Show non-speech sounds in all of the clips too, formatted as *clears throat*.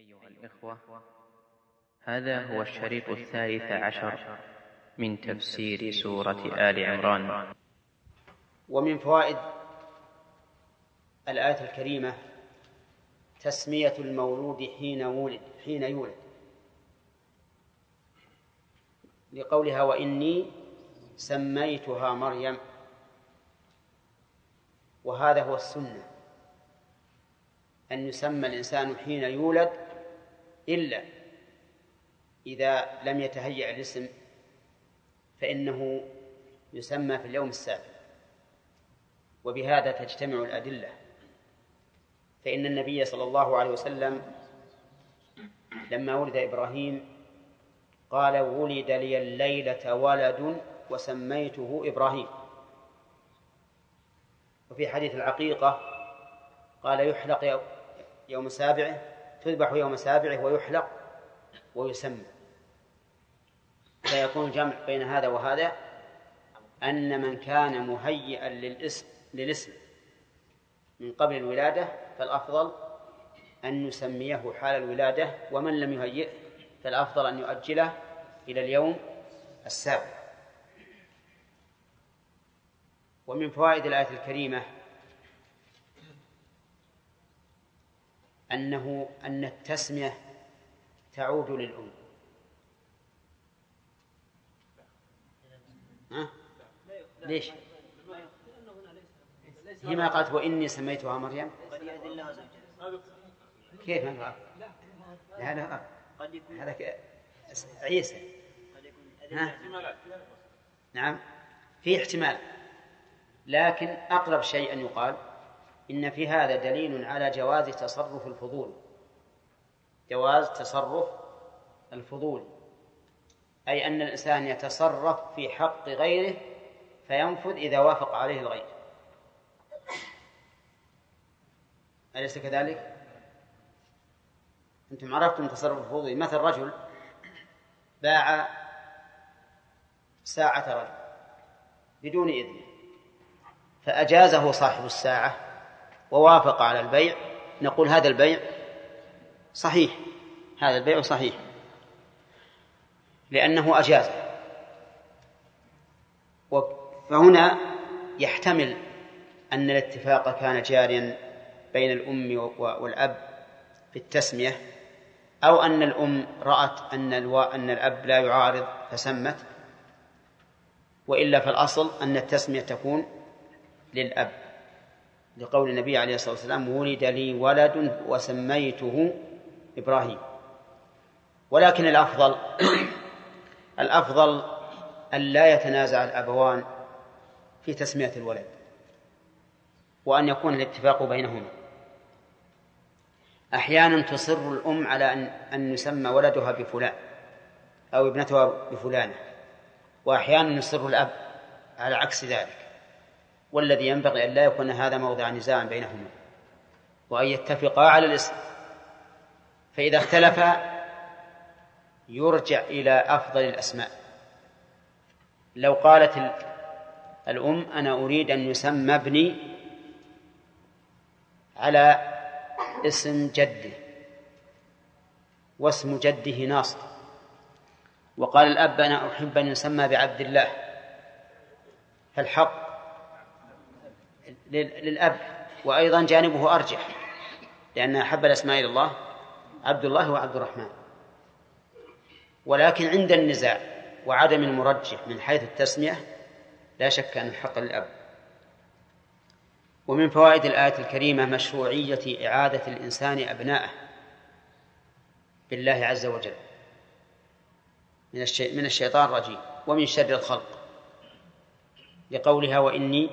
أيها الإخوة هذا هو الشريط الثالث عشر من تفسير سورة آل عمران. ومن فوائد الآية الكريمة تسمية المولود حين ولد حين يولد. لقولها وإني سميتها مريم. وهذا هو السنة. أن يسمى الإنسان حين يولد إلا إذا لم يتهيأ الاسم فإنه يسمى في اليوم السابع. وبهذا تجتمع الأدلة. فإن النبي صلى الله عليه وسلم لما ولد إبراهيم قال ولد لي الليلة ولد وسميته إبراهيم. وفي حديث العقيقة قال يحلق يوم سابعه تذبح يوم سابعه ويحلق ويسمى. فيكون جمع بين هذا وهذا أن من كان مهيئا للاسم للاسم من قبل الولادة فالأفضل أن نسميه حال الولادة ومن لم يهيئه فالأفضل أن يؤجله إلى اليوم السابع. ومن فوائد الآية الكريمة أنه أن التسمية تعود للأم. ها؟ ليش؟ هي ما قالت وإني سميتها مريم؟ كيف ما لا لا هذا عيسى. ها؟ نعم. في احتمال. لكن أقرب شيء أن يقال إن في هذا دليل على جواز تصرف الفضول. جواز تصرف الفضول. أي أن الإنسان يتصرف في حق غيره فينفذ إذا وافق عليه الغير. أليس كذلك؟ أنتم عرفتم تصرف الفضول. مثل رجل باع ساعة رجل بدون إذنه فأجازه صاحب الساعة ووافق على البيع نقول هذا البيع صحيح هذا البيع صحيح لأنه أجازه فهنا يحتمل أن الاتفاق كان جاريا بين الأم والأب في التسمية أو أن الأم رأت أن. أن الأب لا يعارض فسمت وإلا فالأصل أن التسمية تكون للأب لقول النبي عليه الصلاة والسلام ولد لي ولد وسميته إبراهيم. ولكن الأفضل الأفضل أن لا يتنازع الأبوان في تسمية الولد وأن يكون الاتفاق بينهما. أحيانا تصر الأم على أن أن يسمى ولدها بفلان أو ابنتها بفلانة وأحيانا يصر الأب على عكس ذلك. والذي ينبغي أن لا يكون هذا موضع نزاع بينهما وأن يتفقا على الاسم فإذا اختلفا يرجع إلى أفضل الأسماء. لو قالت الأم أنا أريد أن يسمى ابني على اسم جده واسم جده ناصر. وقال الأب أنا أحب أن يسمى بعبد الله فالحق للأب وأيضا جانبه أرجح لأن أحب الأسماء إلى الله عبد الله وعبد الرحمن. ولكن عند النزاع وعدم المرجح من حيث التسمية لا شك أن الحق للأب. ومن فوائد الآية الكريمة مشروعية إعادة الإنسان أبناءه بالله عز وجل. من الشي... من الشيطان الرجيم. ومن شر الخلق. لقولها وإني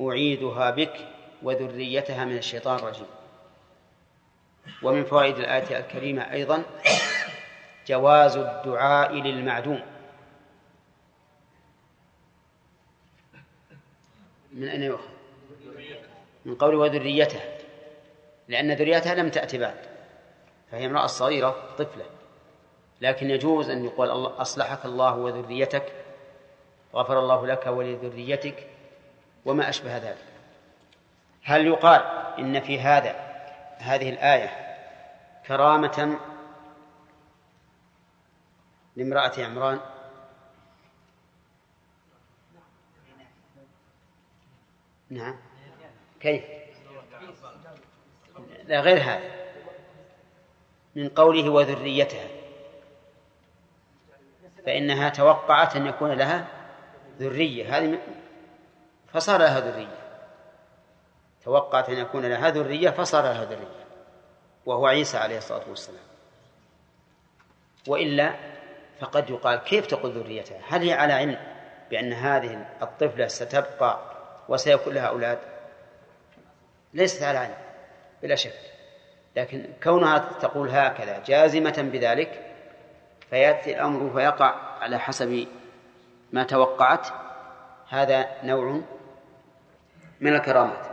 أعيدها بك وذريتها من الشيطان الرجيم ومن فوائد الآية الكريمة أيضا جواز الدعاء للمعدوم من أين يؤخذ؟ من قول وذريته لأن ذريتها لم تأتي بعد فهي امرأة صغيرة طفلة لكن يجوز أن يقول أصلحك الله وذريتك غفر الله لك ولذريتك وما أشبه ذلك. هل يقال إن في هذا هذه الآية كرامة لامرأة عمران؟ نعم. كيف؟ لا غير هذا. من قوله وذريتها. فإنها توقعت أن يكون لها ذرية. هذه فصار لها ذرية. توقعت أن يكون لها ذرية فصار لها ذرية. وهو عيسى عليه الصلاة والسلام. وإلا فقد يقال كيف تقول ذريتها؟ هل هي على علم بأن هذه الطفلة ستبقى وسيكون لها أولاد؟ ليست على علم بلا شك. لكن كونها تقول هكذا جازمة بذلك فيأتي الأمر فيقع على حسب ما توقعت هذا نوع من الكرامات.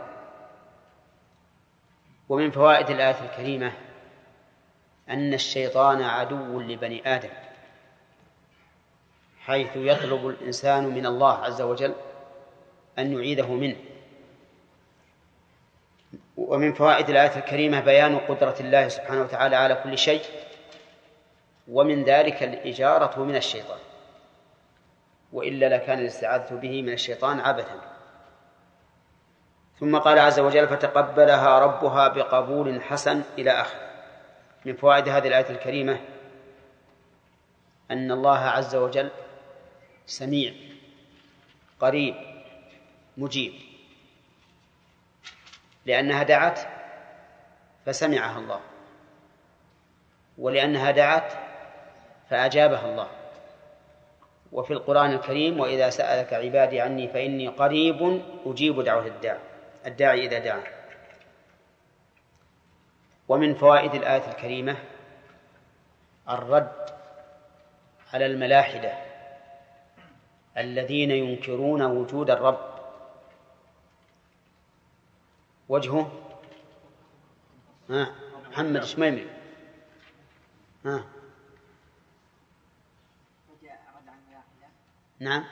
ومن فوائد الآية الكريمة أن الشيطان عدو لبني آدم حيث يطلب الإنسان من الله عز وجل أن يعيده منه. ومن فوائد الآية الكريمة بيان قدرة الله سبحانه وتعالى على كل شيء ومن ذلك الإجارة من الشيطان. وإلا لكان الاستعاذة به من الشيطان عبثا. ثم قال عز وجل فتقبلها ربها بقبول حسن إلى آخره. من فوائد هذه الآية الكريمة أن الله عز وجل سميع قريب مجيب. لأنها دعت فسمعها الله. ولأنها دعت فأجابها الله. وفي القرآن الكريم وإذا سألك عبادي عني فإني قريب أجيب دعوة الداع. الداعي إذا دعا. ومن فوائد الآية الكريمة الرد على الملاحدة الذين ينكرون وجود الرب. وجهه؟ ها محمد شميمي ها. نعم.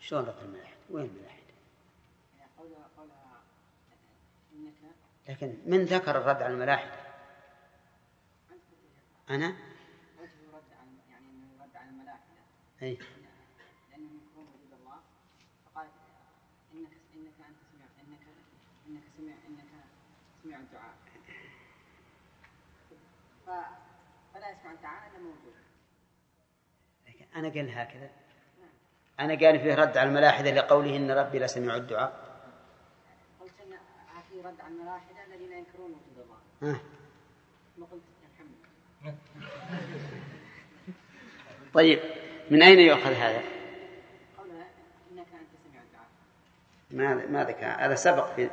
شلون رد الملاحدة؟ وين الملاحدة؟ لكن من ذكر الرد على الملاحدة؟ أنا؟ يعني رد على الملاحدة. أي الدعاء. فلا يسمع الدعاء إلا موجود. أنا قال هكذا. أنا قال فيه رد على الملاحدة لقوله إن ربي لسميع الدعاء. ان في رد على الملاحده الذين ينكرون وجود الله ها. ما قلت يا محمد. *laughs* طيب من أين يؤخذ هذا؟ قولها إنك أنت سميع الدعاء. ما ما ذكر هذا سبق في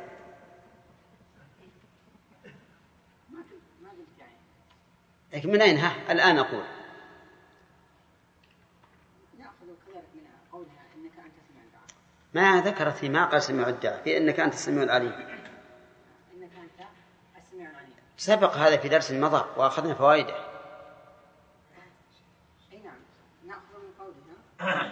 لكن من أين؟ ها الآن أقول. ما ذكرت في ما قال سميع الدعاء في أنك أنت السميع العليم انك انت السميع العليم سبق هذا في درس مضى وأخذنا فوائده. أي نعم. نأخذ من قولها. آه،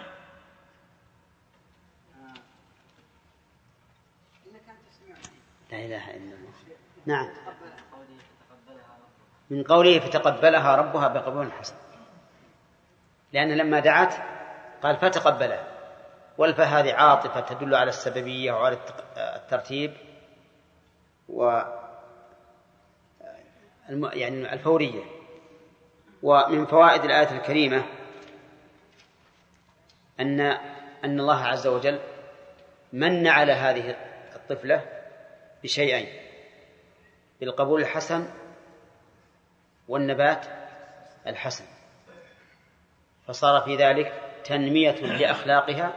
لا إله إلا الله. نعم. من قوله فتقبلها ربها بقبول حسن. لأن لما دعت قال فتقبلها. والفاء هذه عاطفة تدل على السببية وعلى الترتيب. و يعني الفورية. ومن فوائد الآية الكريمة أن أن الله عز وجل من على هذه الطفلة بشيئين بالقبول الحسن والنبات الحسن. فصار في ذلك تنمية لأخلاقها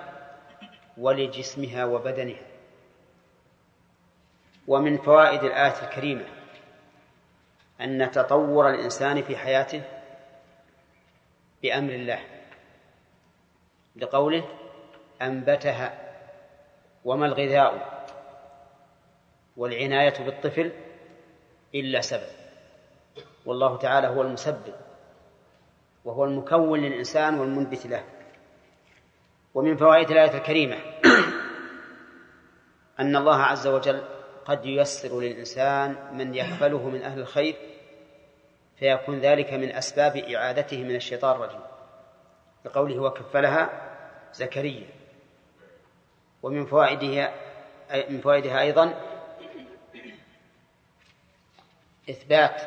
ولجسمها وبدنها. ومن فوائد الآية الكريمة أن تطور الإنسان في حياته بأمر الله لقوله أنبتها وما الغذاء والعناية بالطفل إلا سبب. والله تعالى هو المسبب وهو المكون للإنسان والمنبت له. ومن فوائد الآية الكريمة أن الله عز وجل قد ييسر للإنسان من يقبله من أهل الخير فيكون ذلك من أسباب إعادته من الشيطان الرجيم. لقوله وكفلها زكريا. ومن فوائدها من فوائدها أيضا إثبات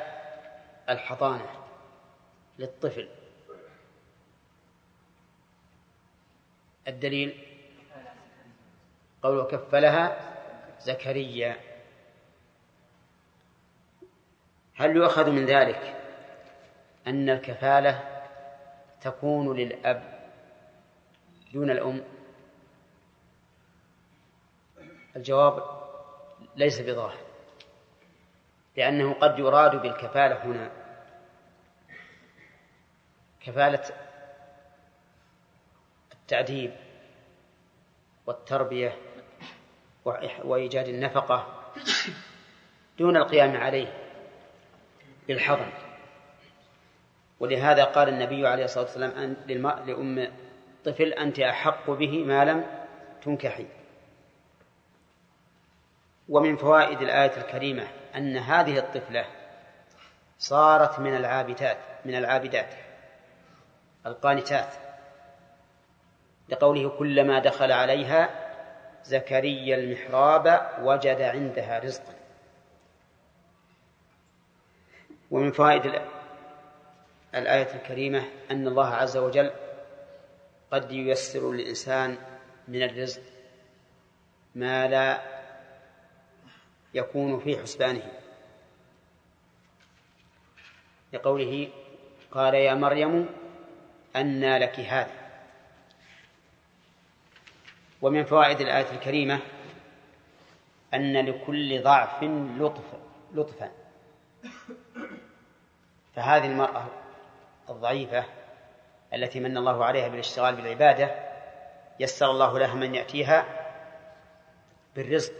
الحضانة للطفل. الدليل قول كفلها زكريا. هل يؤخذ من ذلك أن الكفالة تكون للأب دون الأم؟ الجواب ليس بظاهر لأنه قد يراد بالكفالة هنا كفالة التعذيب والتربية وإيجاد النفقة دون القيام عليه. بالحضن ولهذا قال النبي عليه الصلاة والسلام لأم طفل أنت أحق به ما لم تنكحي. ومن فوائد الآية الكريمة أن هذه الطفلة صارت من العابدات من العابدات القانتات. لقوله كلما دخل عليها زكريا المحراب وجد عندها رزقا. ومن فوائد الآية الكريمة أن الله عز وجل قد ييسر للإنسان من الرزق ما لا يكون في حسبانه. لقوله قال يا مريم أنى لك هذا. ومن فوائد الآية الكريمة أن لكل ضعف لطف لطفا. فهذه المرأة الضعيفة التي من الله عليها بالاشتغال بالعبادة يسر الله لها من يأتيها بالرزق.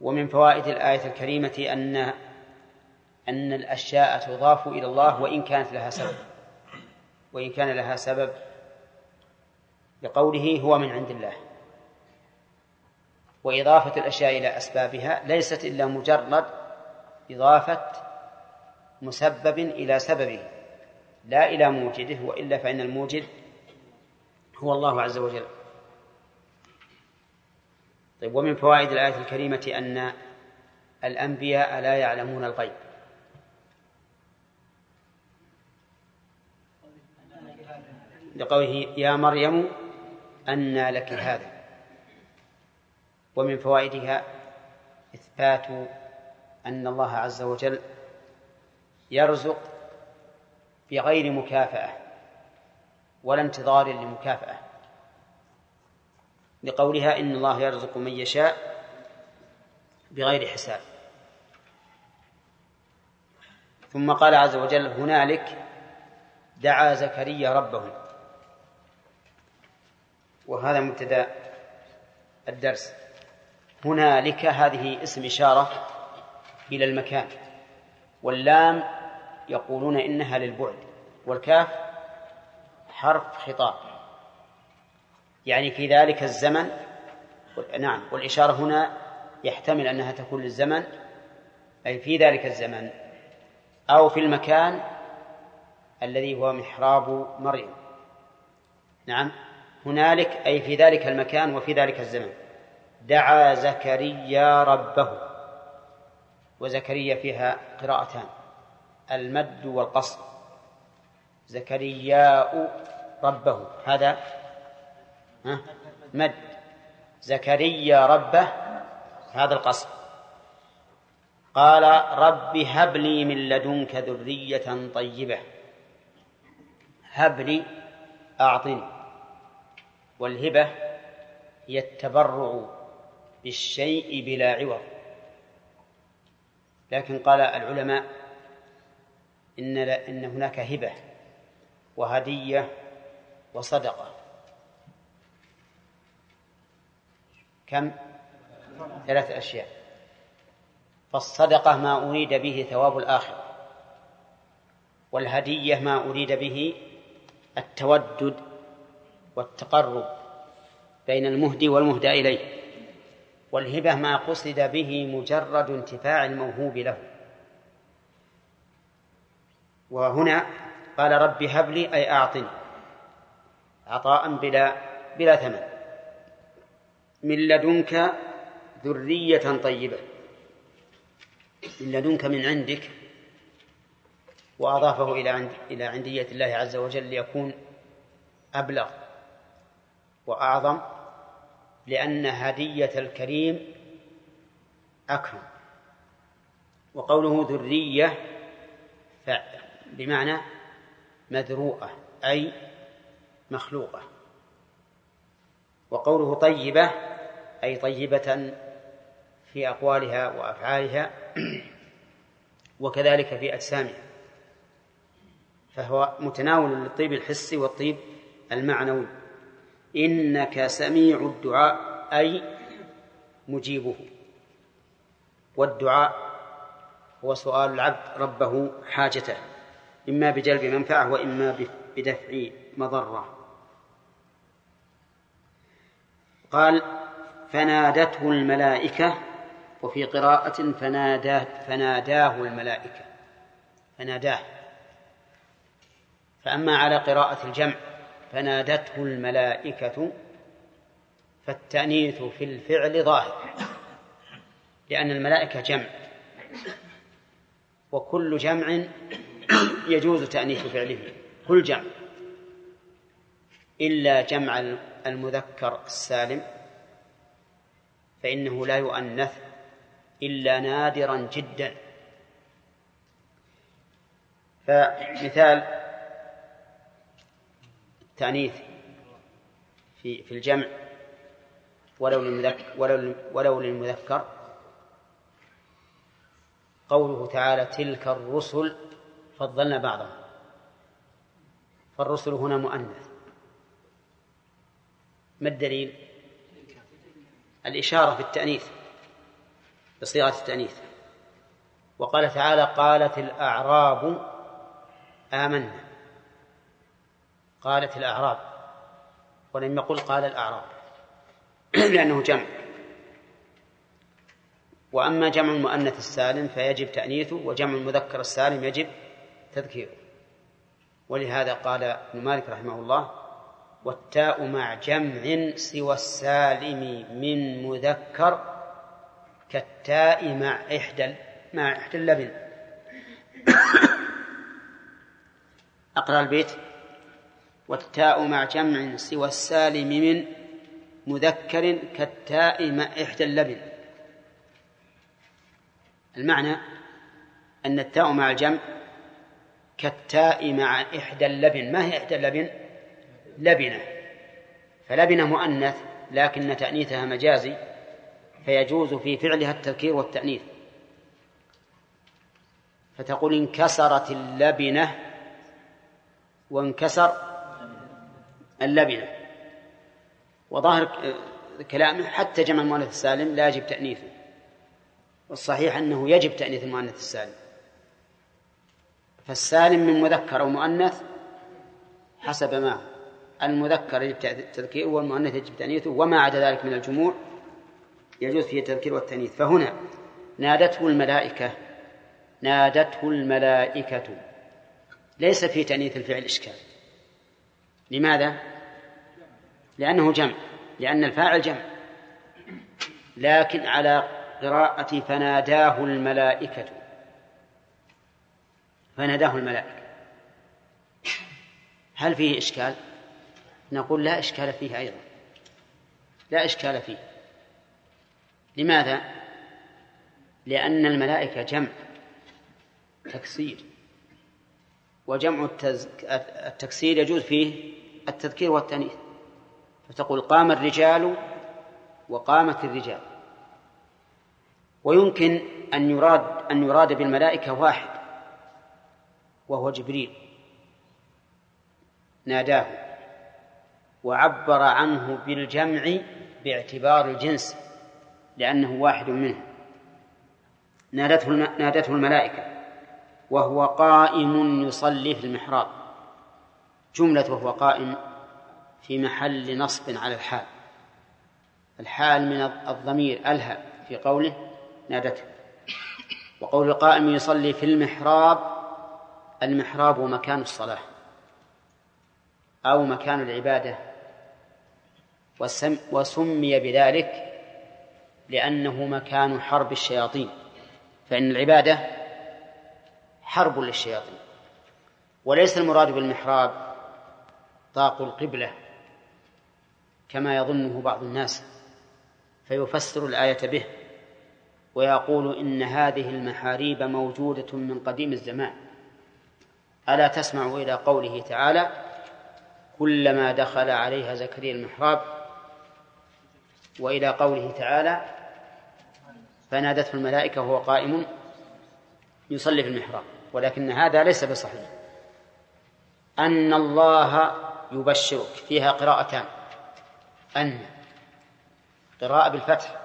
ومن فوائد الآية الكريمة أن أن الأشياء تضاف إلى الله وإن كانت لها سبب. وإن كان لها سبب بقوله هو من عند الله. وإضافة الأشياء إلى أسبابها ليست إلا مجرد إضافة مسبب إلى سببه لا إلى موجده وإلا فإن الموجد هو الله عز وجل. طيب ومن فوائد الآية الكريمة أن الأنبياء لا يعلمون الغيب. لقوله يا مريم أنى لك هذا. ومن فوائدها إثبات أن الله عز وجل يرزق بغير مكافأة ولا انتظار لمكافأة. لقولها إن الله يرزق من يشاء بغير حساب. ثم قال عز وجل هنالك دعا زكريا ربه. وهذا مبتدا الدرس. هنالك هذه اسم إشارة إلى المكان. واللام يقولون إنها للبعد والكاف حرف خطاب. يعني في ذلك الزمن نعم والإشارة هنا يحتمل أنها تكون للزمن أي في ذلك الزمن أو في المكان الذي هو محراب مريم نعم هنالك أي في ذلك المكان وفي ذلك الزمن. دعا زكريا ربه. وزكريا فيها قراءتان. المد والقصر زكرياء ربه. هذا مد. زكريا ربه هذا القصر قال رب هب لي من لدنك ذرية طيبة. هب لي أعطني. والهبة هي التبرع بالشيء بلا عوض. لكن قال العلماء إن إن هناك هبة وهدية وصدقة. كم؟ ثلاث أشياء. فالصدقة ما أريد به ثواب الآخرة والهدية ما أريد به التودد والتقرب بين المهدي والمهدى إليه. والهبة ما قصد به مجرد انتفاع الموهوب له. وهنا قال رب هب لي أي أعطني عطاء بلا بلا ثمن. من لدنك ذرية طيبة. من لدنك من عندك وأضافه إلى عند إلى عندية الله عز وجل ليكون أبلغ وأعظم. لأن هدية الكريم أكرم. وقوله ذرية بمعنى مذروءة أي مخلوقة. وقوله طيبة أي طيبة في أقوالها وأفعالها وكذلك في أجسامها. فهو متناول للطيب الحسي والطيب المعنوي. إنك سميع الدعاء أي مجيبه. والدعاء هو سؤال العبد ربه حاجته إما بجلب منفعة وإما بدفع مضرة. قال فنادته الملائكة وفي قراءة فناداه فناداه الملائكة فناداه. فأما على قراءة الجمع فنادته الملائكة فالتأنيث في الفعل ظاهر لأن الملائكة جمع وكل جمع يجوز تأنيث فعله كل جمع إلا جمع المذكر السالم فإنه لا يؤنث إلا نادرا جدا. فمثال التأنيث في في الجمع ولو للمذكر ولو, ولو للمذكر. قوله تعالى تلك الرسل فضلنا بعضهم. فالرسل هنا مؤنث. ما الدليل؟ الإشارة في التأنيث بصيغة التأنيث. وقال تعالى قالت الأعراب آمنا. قالت الأعراب ولم يقل قال الأعراب *clears throat* لأنه جمع. وأما جمع المؤنث السالم فيجب تأنيثه وجمع المذكر السالم يجب تذكيره. ولهذا قال ابن مالك رحمه الله والتاء مع جمع سوى السالم من مذكر كالتاء مع إحدى مع إحدى اللبن. *coughs* أقرأ البيت. والتاء مع جمع سوى السالم من مذكر كالتاء مع إحدى اللبن. المعنى أن التاء مع الجمع كالتاء مع إحدى اللبن. ما هي إحدى اللبن؟ لبنة. فلبنة مؤنث لكن تأنيثها مجازي فيجوز في فعلها التذكير والتأنيث. فتقول انكسرت اللبنة وانكسر اللبنة. وظاهر كلامه حتى جمع المؤنث السالم لا يجب تأنيثه. والصحيح أنه يجب تأنيث المؤنث السالم. فالسالم من مذكر أو مؤنث حسب ما المذكر يجب تذكيره والمؤنث يجب تأنيثه وما عدا ذلك من الجموع يجوز فيه التذكير والتأنيث. فهنا نادته الملائكة نادته الملائكة. ليس في تأنيث الفعل إشكال. لماذا؟ لأنه جمع لأن الفاعل جمع. لكن على قراءة فناداه الملائكة. فناداه الملائكة. هل فيه إشكال؟ نقول لا إشكال فيه أيضا. لا إشكال فيه. لماذا؟ لأن الملائكة جمع تكسير. وجمع التكسير يجوز فيه التذكير والتأنيث فتقول قام الرجال وقامت الرجال. ويمكن أن يراد أن يراد بالملائكة واحد وهو جبريل. ناداه وعبر عنه بالجمع باعتبار الجنس لأنه واحد منهم. نادته نادته الملائكة وهو قائم يصلي في المحراب. جملة وهو قائم في محل نصب على الحال. الحال من الضمير ألهى في قوله نادته. وقول قائم يصلي في المحراب المحراب مكان الصلاة أو مكان العبادة. وسم وسمي بذلك لأنه مكان حرب الشياطين. فإن العبادة حرب للشياطين. وليس المراد بالمحراب طاق القبلة. كما يظنه بعض الناس فيفسر الآية به ويقول إن هذه المحاريب موجودة من قديم الزمان. ألا تسمع إلى قوله تعالى كلما دخل عليها زكريا المحراب وإلى قوله تعالى فنادته الملائكة وهو قائم يصلي في المحراب. ولكن هذا ليس بصحيح. أن الله يبشرك. فيها قراءتان. أن قراءة بالفتح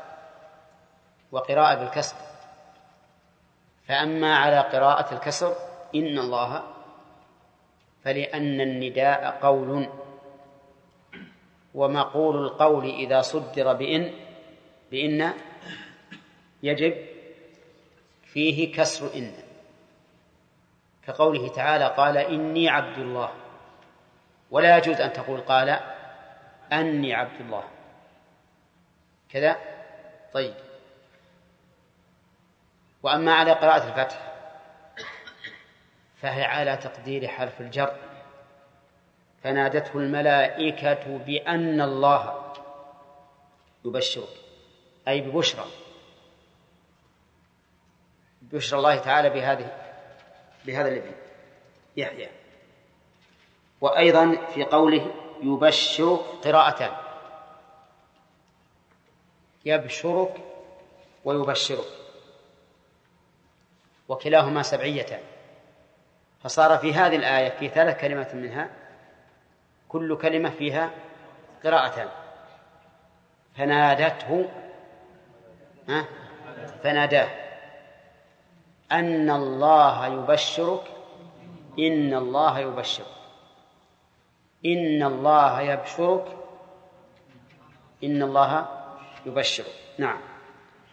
وقراءة بالكسر. فأما على قراءة الكسر إن الله فلأن النداء قول. ومقول القول إذا صدر بإن بإن يجب فيه كسر إن. كقوله تعالى قال إني عبد الله. ولا يجوز أن تقول قال أني عبد الله. كذا؟ طيب. وأما على قراءة الفتح فهي على تقدير حرف الجر. فنادته الملائكة بأن الله يبشرك أي ببشرى. بشرى الله تعالى بهذه بهذا الابن يحيى. وأيضا في قوله يبشر قراءتان يبشرك ويبشرك. وكلاهما سبعيتان فصار في هذه الآية في ثلاث كلمات منها كل كلمة فيها قراءتان فنادته فناداه. أن الله يبشرك إن الله يبشرك. إن الله يبشرك. إن الله يبشرك. نعم.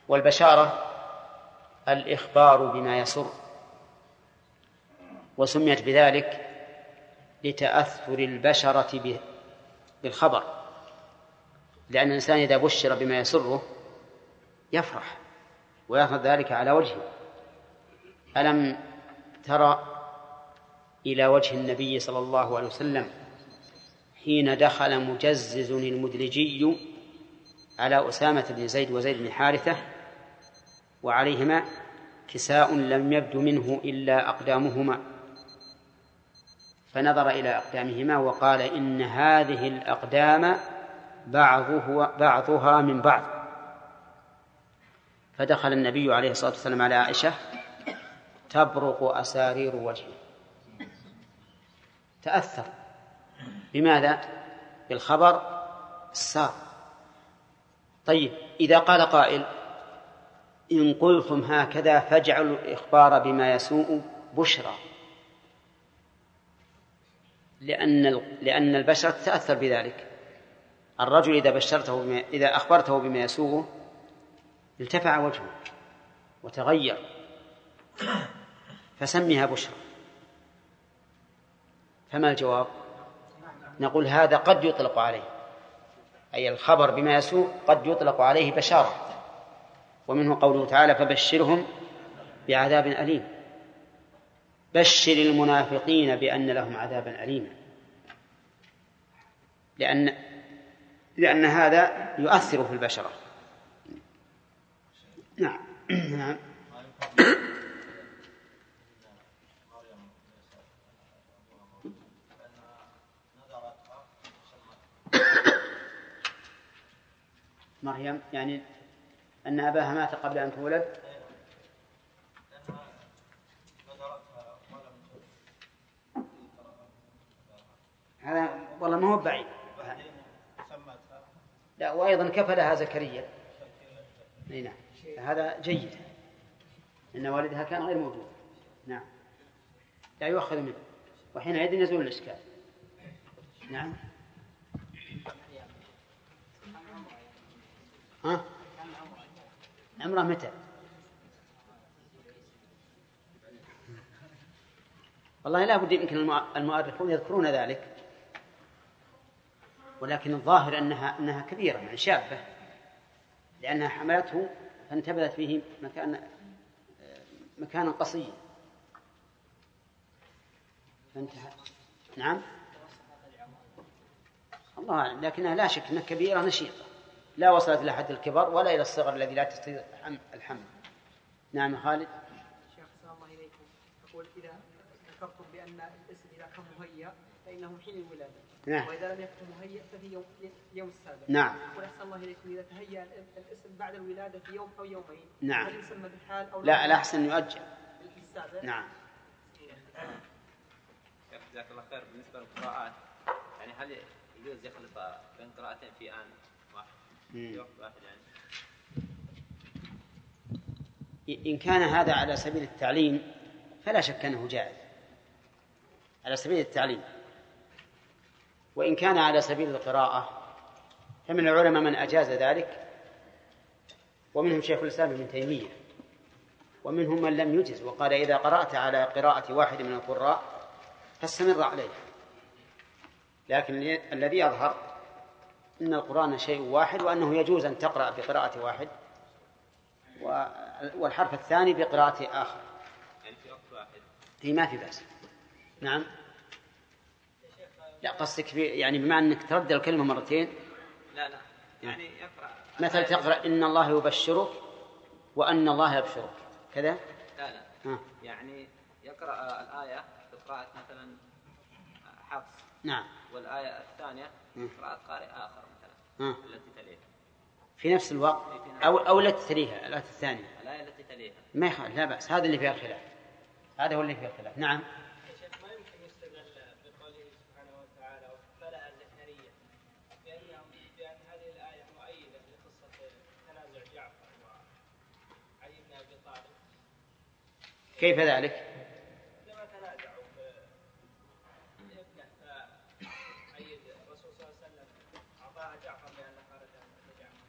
والبشارة الإخبار بما يسر. وسميت بذلك لتأثر البشرة بالخبر. لأن الإنسان إذا بشر بما يسره يفرح ويأخذ ذلك على وجهه. ألم ترى إلى وجه النبي صلى الله عليه وسلم حين دخل مجزز المدلجي على أسامة بن زيد وزيد بن حارثة وعليهما كساء لم يبد منه إلا أقدامهما. فنظر إلى أقدامهما وقال إن هذه الأقدام بعضه بعضها من بعض. فدخل النبي عليه الصلاة والسلام على عائشة تبرق أسارير وجهه. تأثر. بماذا؟ بالخبر السار. طيب إذا قال قائل إن قلتم هكذا فاجعلوا الإخبار بما يسوء بشرى. لأن لأن البشر تتأثر بذلك. الرجل إذا بشرته بما إذا أخبرته بما يسوءه التفع وجهه وتغير. فسمها بشرى. فما الجواب؟ نقول هذا قد يطلق عليه. أي الخبر بما يسوء قد يطلق عليه بشارة. ومنه قوله تعالى فبشرهم بعذاب أليم. بشر المنافقين بأن لهم عذابا أليما. لأن لأن هذا يؤثر في البشرة نعم. *coughs* *coughs* نعم مريم يعني أن أباها مات قبل أن تولد؟ هذا والله ما هو بعيد. لا وأيضا كفلها زكريا. نعم. هذا جيد. أن والدها كان غير موجود. نعم. لا يؤخذ منه. وحينئذ يزول الإشكال. نعم. ها؟ عمره متى؟ والله لا بد يمكن المؤ- المؤرخون يذكرون ذلك. ولكن الظاهر أنها أنها كبيرة يعني شابة لأنها حملته فانتبذت به مكان مكانا قصيا فانتهى نعم؟ الله أعلم. لكنها لا شك أنها كبيرة نشيطة. لا وصلت إلى حد الكبر ولا إلى الصغر الذي لا تستطيع الحم- الحمل نعم يا خالد شيخ الله إليكم يقول إذا ذكرتم بأن الاسم إذا كان مهيأ فإنه حين الولادة نعم. وإذا لم يكن مهيأ ففي يوم يوم السابع نعم. يقول أحسن الله إليكم إذا تهيأ الاسم بعد الولادة في يوم أو يومين نعم. هل يسمى بالحال أو لا الأحسن يؤجل بالسابع؟ نعم شيخ جزاك الله خير بالنسبة للقراءات يعني هل يجوز يخلط بين قراءتين في مم. في وقت واحد يعني. إن كان هذا على سبيل التعليم فلا شك أنه جائز. على سبيل التعليم. وإن كان على سبيل القراءة فمن العلماء من أجاز ذلك ومنهم شيخ الإسلام ابن تيمية ومنهم من لم يجز وقال إذا قرأت على قراءة واحد من القراء فاستمر عليه. لكن الذي يظهر أن القرآن شيء واحد وأنه يجوز أن تقرأ بقراءة واحد والحرف الثاني بقراءة آخر. يعني في وقت واحد. هي ما في بأس. نعم. لا قصدك في يعني بما أنك تردد الكلمة مرتين. لا لا. يعني يقرأ. مثلا تقرأ إن الله يبشرك وأن الله يبشرك. كذا؟ لا لا. ها. يعني يقرأ الآية بقراءة مثلا حفص. نعم. والآية الثانية مم. قراءه قارئ آخر. التي تليها. في نفس الوقت أو أو لا تثريها الآية الثانية. الآية التي تليها. ما يخالف لا بأس هذا اللي فيها الخلاف هذا هو اللي فيه الخلاف نعم. شيخ ما يمكن يستدل بقوله سبحانه وتعالى فلا زكريا بأنه بأن هذه الآية مؤيدة لقصة تنازع جعفر وعلي بن أبي طالب كيف ذلك؟ عندما تنازعوا بابنه فأيد الرسول صلى الله عليه وسلم أعطاها جعفر لأن خرج من جعفر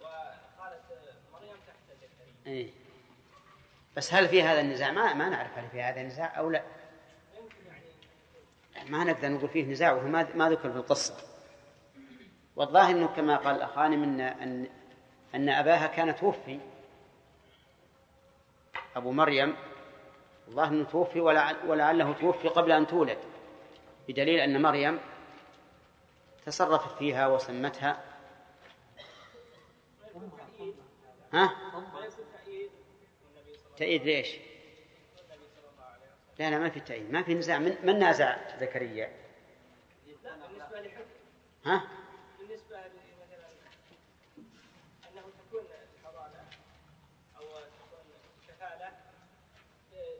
وقالت مريم تحت زكريا إيه. بس هل في هذا النزاع؟ ما ما نعرف هل في هذا النزاع أو لا يعني ما نقدر نقول فيه نزاع وهو ما ذكر في القصة والظاهر أنه كما قال الأخان من أن أن أباها كان توفي أبو مريم الظاهر أنه توفي ولعل ولعله توفي قبل أن تولد بدليل أن مريم تصرفت فيها وسمتها ها؟ تأييد ليش؟ لا لا ما في تأييد ما في نزاع من, من نازع زكريا؟ لا بالنسبة لحكم ها؟ بالنسبة مثلا أنه تكون الحضانة أو تكون كفالة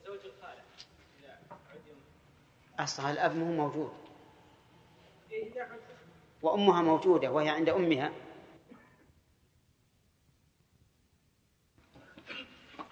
زوج الخالة إذا عدم أصلها الأب مو موجود إيه وأمها موجودة وهي عند أمها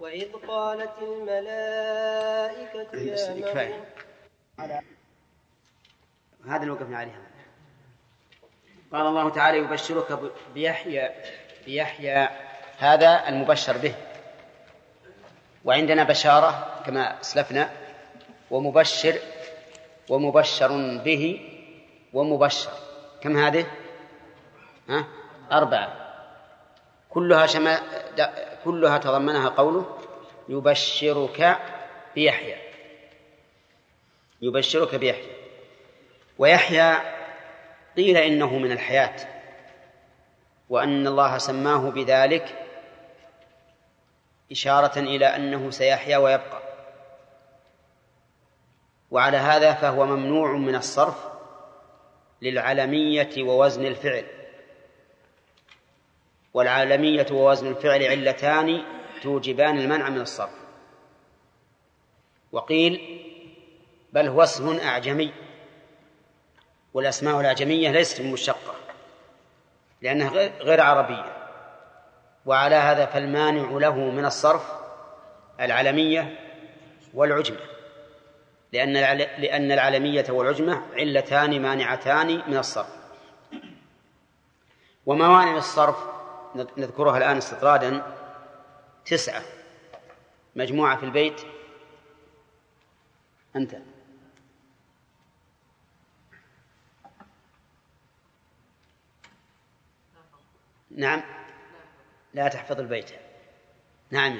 وإذ قالت الملائكة يا مريم كفاية. هذا اللي وقفنا عليه قال الله تعالى يبشرك بيحيى بيحيى. هذا المبشر به. وعندنا بشارة كما أسلفنا. ومبشر ومبشر به ومبشر. كم هذه؟ ها؟ أربعة. كلها شما كلها تضمنها قوله يبشرك بيحيى. يبشرك بيحيى. ويحيى قيل إنه من الحياة. وأن الله سماه بذلك إشارة إلى أنه سيحيا ويبقى. وعلى هذا فهو ممنوع من الصرف للعلمية ووزن الفعل. والعالمية ووزن الفعل علتان توجبان المنع من الصرف. وقيل بل هو اسم أعجمي والأسماء الأعجمية ليست مشقة لأنها غير عربية. وعلى هذا فالمانع له من الصرف العلمية والعجمة لأن لأن العلمية والعجمة علتان مانعتان من الصرف. وموانع الصرف نذكرها الآن استطرادا. تسعة. مجموعة في البيت. أنت. نعم. لا تحفظ البيت. نعم.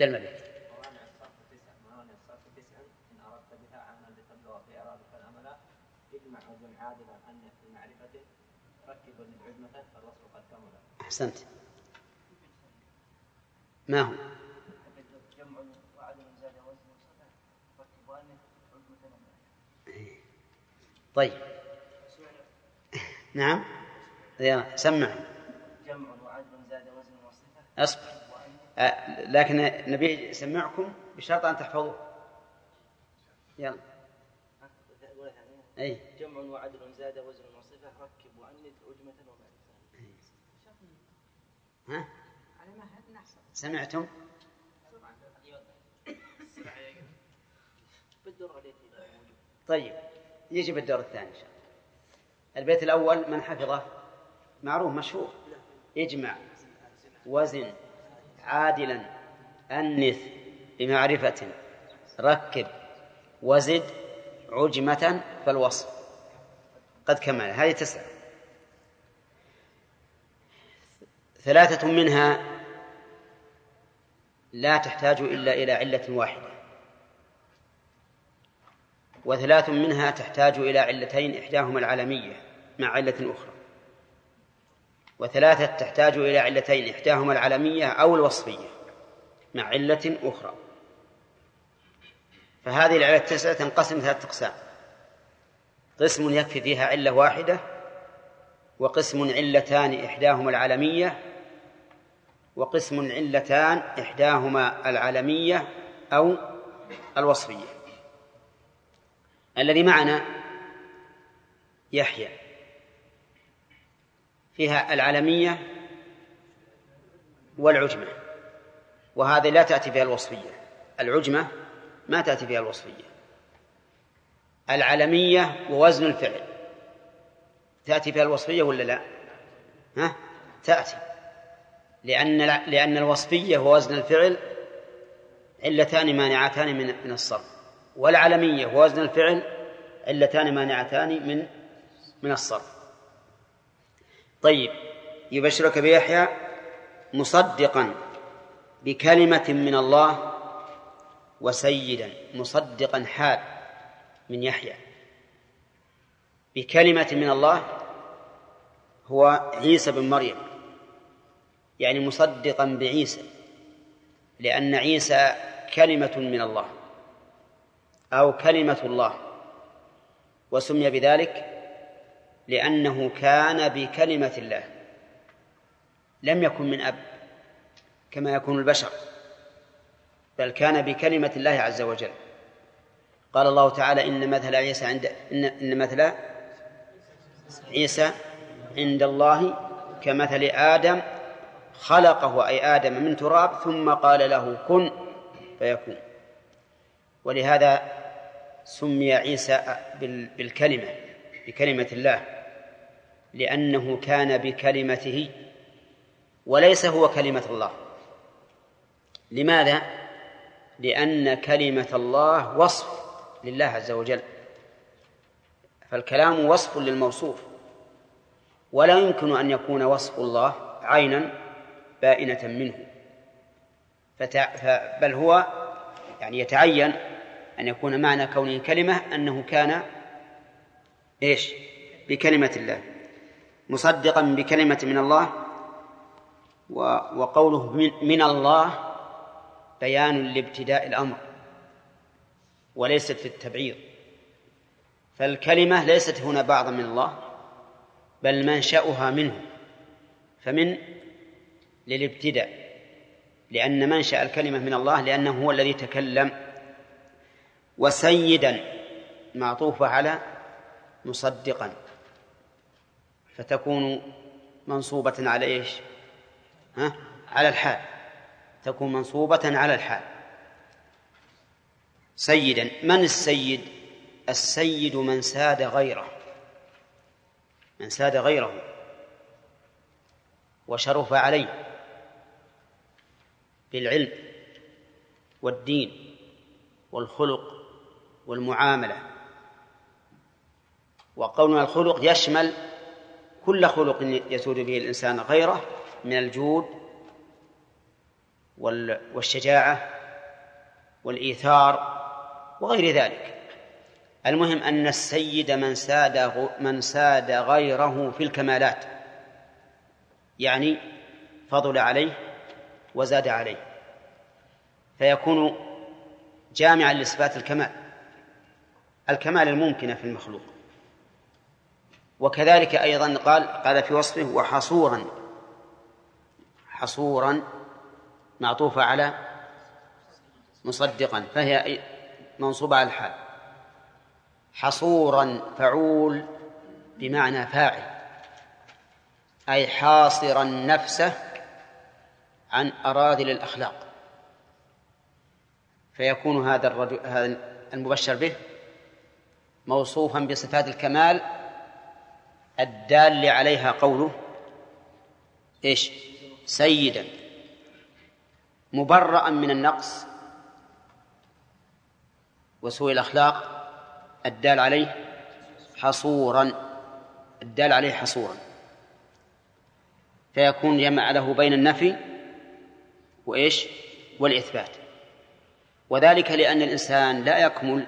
دل البيت موانع الصرف تسع موانع الصرف تسع إن أردت بها عملا لتبلغ في إعرابك الأمل اجمع وزن عادلا أن في معرفته ركب وزن عزمة فالوصف قد كمل أحسنت. ما هو؟ طيب. نعم. يلا سمع جمع وعدل زاد وزن وصفة أصبر. آه، لكن نبي سمعكم بشرط أن تحفظوه. يلا. أي. جمع وعدل زاد وزن وصفة. ركب وأنث عدمة ومعرفة ها؟ سمعتم؟ طيب يجي بالدور الثاني إن شاء الله. البيت الأول من حفظه؟ معروف مشهور. اجمع. وزن. عادلا. أنث. بمعرفة. ركب. وزد. عجمة. فالوصف. قد كمل. هذه تسعة. ثلاثة منها لا تحتاج إلا إلى علة واحدة. وثلاث منها تحتاج إلى علتين إحداهما العالمية مع علة أخرى. وثلاثة تحتاج إلى علتين إحداهما العالمية أو الوصفية مع علة أخرى. فهذه العلة التسعة تنقسم ثلاثة أقسام. قسم يكفي فيها علة واحدة وقسم علتان إحداهما العالمية وقسم علتان إحداهما العالمية أو الوصفية. الذي معنا يحيى. فيها العلمية والعجمة. وهذه لا تأتي فيها الوصفية. العجمة ما تأتي فيها الوصفية. العلمية ووزن الفعل. تأتي فيها الوصفية ولا لا؟ ها؟ تأتي. لأن لأن الوصفية ووزن الفعل علتان مانعتان من من الصرف والعلمية ووزن الفعل علتان مانعتان من من الصرف. طيب يبشرك بيحيى مصدقا بكلمة من الله وسيدا مصدقا حال من يحيى. بكلمة من الله هو عيسى بن مريم. يعني مصدقا بعيسى لأن عيسى كلمة من الله أو كلمة الله وسمي بذلك لأنه كان بكلمة الله لم يكن من أب كما يكون البشر بل كان بكلمة الله عز وجل. قال الله تعالى إن مثل عيسى عند إن, إن مثل عيسى عند الله كمثل آدم خلقه أي آدم من تراب ثم قال له كن فيكون. ولهذا سمي عيسى بالكلمة بكلمة الله لأنه كان بكلمته وليس هو كلمة الله. لماذا؟ لأن كلمة الله وصف لله عز وجل. فالكلام وصف للموصوف ولا يمكن أن يكون وصف الله عينا بائنة منه. بل هو يعني يتعين أن يكون معنى كونه كلمة أنه كان إيش؟ بكلمة الله. مصدقا بكلمة من الله وقوله من الله بيان لابتداء الأمر وليست في التبعيض. فالكلمة ليست هنا بعضا من الله بل منشأها منه. فمن للابتداء لأن منشأ الكلمة من الله لأنه هو الذي تكلم. وسيدا معطوفة على مصدقا. فتكون منصوبة على إيش؟ ها؟ على الحال. تكون منصوبة على الحال. سيدا من السيد؟ السيد من ساد غيره. من ساد غيره. وشرف عليه. بالعلم والدين والخلق والمعاملة. وقولنا الخلق يشمل كل خلق يسود به الإنسان غيره من الجود والشجاعة والإيثار وغير ذلك. المهم أن السيد من ساد من ساد غيره في الكمالات يعني فضل عليه وزاد عليه. فيكون جامعا لصفات الكمال الكمال الممكنة في المخلوق. وكذلك أيضا قال قال في وصفه وحصورا حصورا معطوفة على مصدقا فهي منصوبة على الحال. حصورا فعول بمعنى فاعل أي حاصرا نفسه عن أراذل الأخلاق. فيكون هذا الرجل هذا المبشر به موصوفا بصفات الكمال الدال عليها قوله إيش؟ سيدا. مبرأ من النقص وسوء الأخلاق الدال عليه حصورا الدال عليه حصورا. فيكون جمع له بين النفي وإيش؟ والإثبات. وذلك لأن الإنسان لا يكمل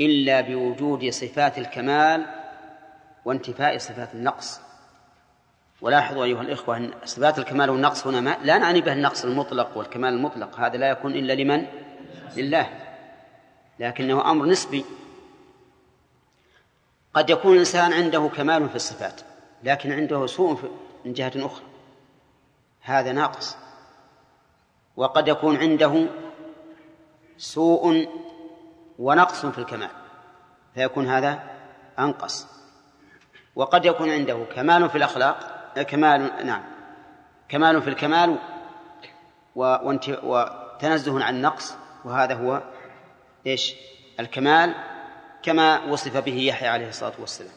إلا بوجود صفات الكمال وانتفاء صفات النقص. ولاحظوا أيها الإخوة أن صفات الكمال والنقص هنا ما لا نعني به النقص المطلق والكمال المطلق هذا لا يكون إلا لمن؟ لله. لكنه أمر نسبي. قد يكون الإنسان عنده كمال في الصفات لكن عنده سوء من جهة أخرى. هذا ناقص. وقد يكون عنده سوء ونقص في الكمال فيكون هذا أنقص. وقد يكون عنده كمال في الأخلاق كمال نعم كمال في الكمال وتنزه عن النقص وهذا هو إيش؟ الكمال كما وصف به يحيى عليه الصلاة والسلام.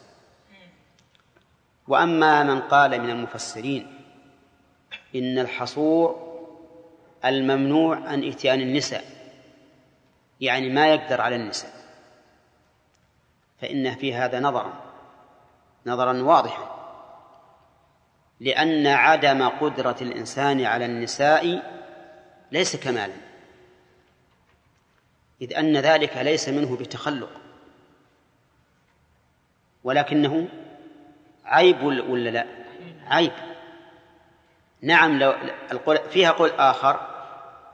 وأما من قال من المفسرين إن الحصور الممنوع عن إتيان النساء يعني ما يقدر على النساء. فإن في هذا نظرا نظرا واضحا لأن عدم قدرة الإنسان على النساء ليس كمالا إذ أن ذلك ليس منه بتخلق. ولكنه عيب ولا لا؟ عيب. نعم لو القول فيها قول آخر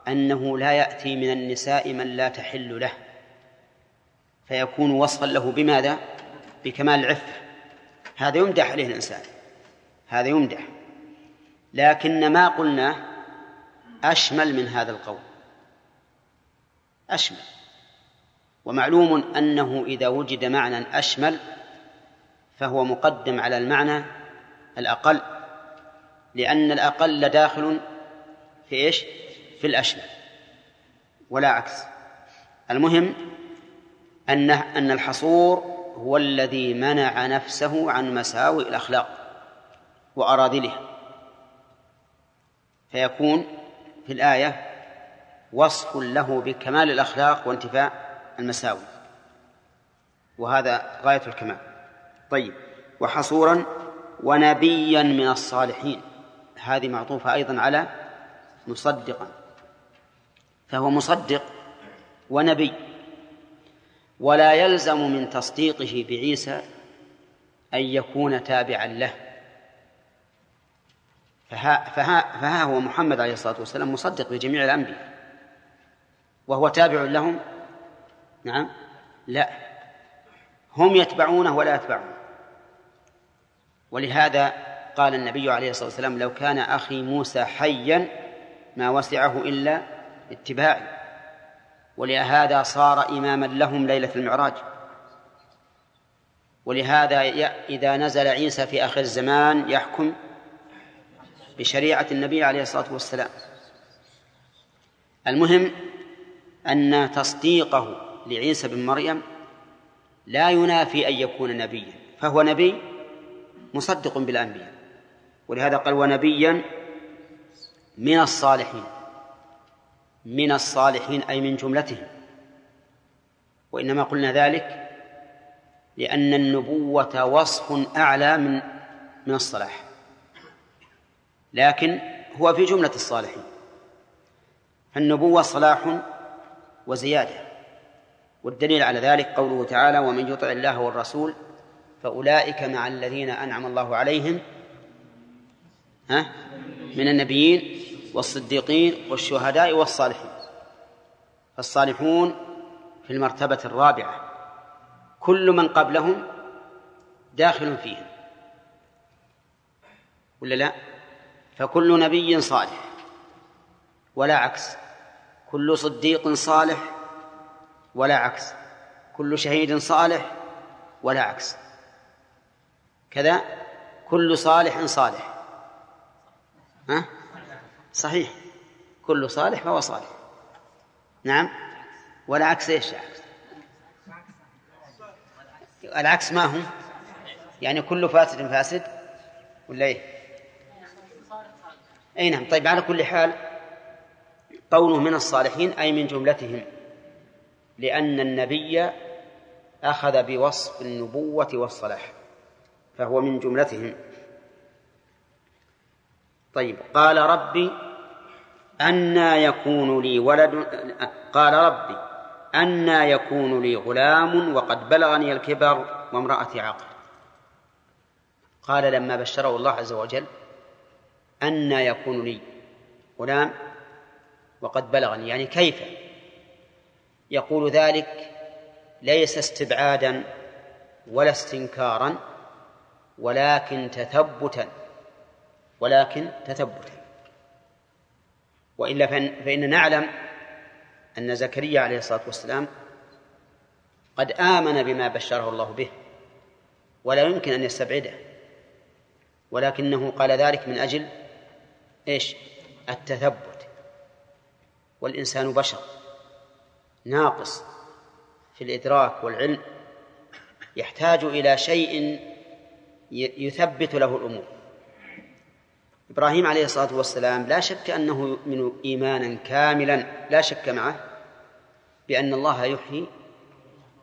أنه لا يأتي من النساء من لا تحل له فيكون وصفا له بماذا؟ بكمال العفة هذا يمدح عليه الإنسان هذا يمدح. لكن ما قلنا أشمل من هذا القول. أشمل. ومعلوم أنه إذا وجد معنى أشمل فهو مقدم على المعنى الأقل لأن الأقل داخل في إيش؟ في الأشمل ولا عكس. المهم أن أن الحصور هو الذي منع نفسه عن مساوئ الأخلاق وأراذلها. فيكون في الآية وصف له بكمال الأخلاق وانتفاء المساوئ. وهذا غاية الكمال. طيب وحصورا ونبيا من الصالحين. هذه معطوفة أيضا على مصدقا فهو مصدق ونبي ولا يلزم من تصديقه بعيسى أن يكون تابعا له. فها, فها, فها هو محمد عليه الصلاة والسلام مصدق بجميع الأنبياء وهو تابع لهم؟ نعم لا. هم يتبعونه ولا يتبعونه ولهذا قال النبي عليه الصلاة والسلام لو كان أخي موسى حيا ما وسعه إلا اتباعي. ولهذا صار إماما لهم ليلة المعراج. ولهذا إذا نزل عيسى في آخر الزمان يحكم بشريعة النبي عليه الصلاة والسلام. المهم أن تصديقه لعيسى بن مريم لا ينافي أن يكون نبيا فهو نبي مصدق بالأنبياء. ولهذا قال ونبيا من الصالحين من الصالحين أي من جملتهم. وإنما قلنا ذلك لأن النبوة وصف أعلى من من الصلاح. لكن هو في جملة الصالحين. فالنبوة صلاح وزيادة. والدليل على ذلك قوله تعالى ومن يطع الله والرسول فأولئك مع الذين أنعم الله عليهم ها؟ من النبيين والصديقين والشهداء والصالحين. فالصالحون في المرتبة الرابعة. كل من قبلهم داخل فيهم. ولا لا؟ فكل نبي صالح. ولا عكس. كل صديق صالح ولا عكس. كل شهيد صالح ولا عكس. كذا. كل صالح صالح. ها؟ صحيح. كل صالح فهو صالح. نعم. والعكس إيش؟ العكس العكس ما هو يعني كل فاسد فاسد؟ ولا إيه؟ أي نعم. طيب على كل حال قوله من الصالحين أي من جملتهم. لأن النبي أخذ بوصف النبوة والصلاح فهو من جملتهم. طيب قال ربي أنى يكون لي ولد قال ربي أنى يكون لي غلام وقد بلغني الكبر وامرأتي عاقر قال لما بشره الله عز وجل أنى يكون لي غلام وقد بلغني يعني كيف؟ يقول ذلك ليس استبعادا ولا استنكارا ولكن تثبتا ولكن تثبتا. وإلا فان نعلم أن زكريا عليه الصلاة والسلام قد آمن بما بشره الله به ولا يمكن أن يستبعده. ولكنه قال ذلك من أجل إيش؟ التثبت. والإنسان بشر ناقص في الإدراك والعلم يحتاج إلى شيء يثبت له الأمور. إبراهيم عليه الصلاة والسلام لا شك أنه يؤمن إيمانا كاملا لا شك معه بأن الله يحيي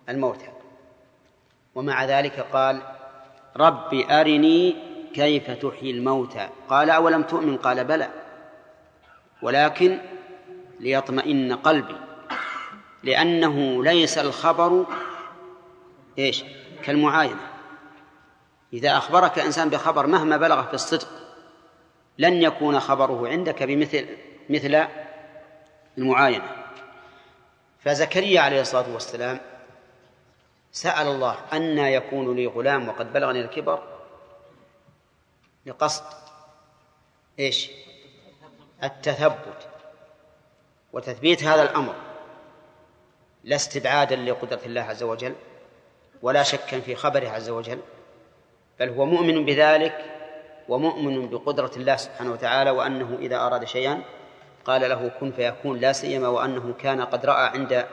الموتى. ومع ذلك قال رب أرني كيف تحيي الموتى. قال أولم تؤمن؟ قال بلى ولكن ليطمئن قلبي لأنه ليس الخبر إيش؟ كالمعاينة. إذا أخبرك إنسان بخبر مهما بلغ في الصدق لن يكون خبره عندك بمثل مثل المعاينة فزكريا عليه الصلاة والسلام سأل الله أن يكون لي غلام وقد بلغني الكبر لقصد إيش؟ التثبت وتثبيت هذا الأمر لا استبعادا لقدرة الله عز وجل ولا شكا في خبره عز وجل بل هو مؤمن بذلك ومؤمن بقدرة الله سبحانه وتعالى وأنه إذا أراد شيئا قال له كن فيكون لا سيما وأنه كان قد رأى عند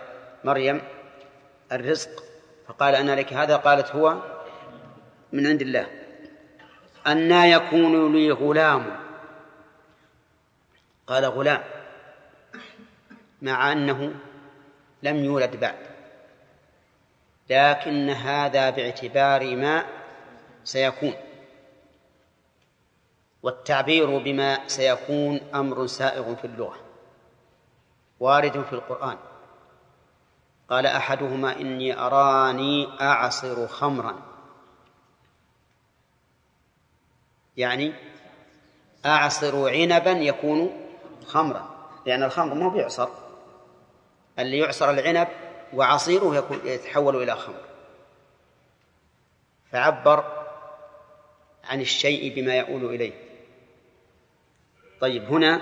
مريم الرزق فقال أنا لك هذا قالت هو من عند الله أنا يكون لي غلام قال غلام مع أنه لم يولد بعد لكن هذا باعتبار ما سيكون والتعبير بما سيكون أمر سائغ في اللغة وارد في القرآن. قال أحدهما إني أراني أعصر خمرا. يعني أعصر عنبا يكون خمرا لأن الخمر ما بيعصر. اللي يعصر العنب وعصيره يكون يتحول إلى خمر. فعبر عن الشيء بما يؤول إليه. طيب هنا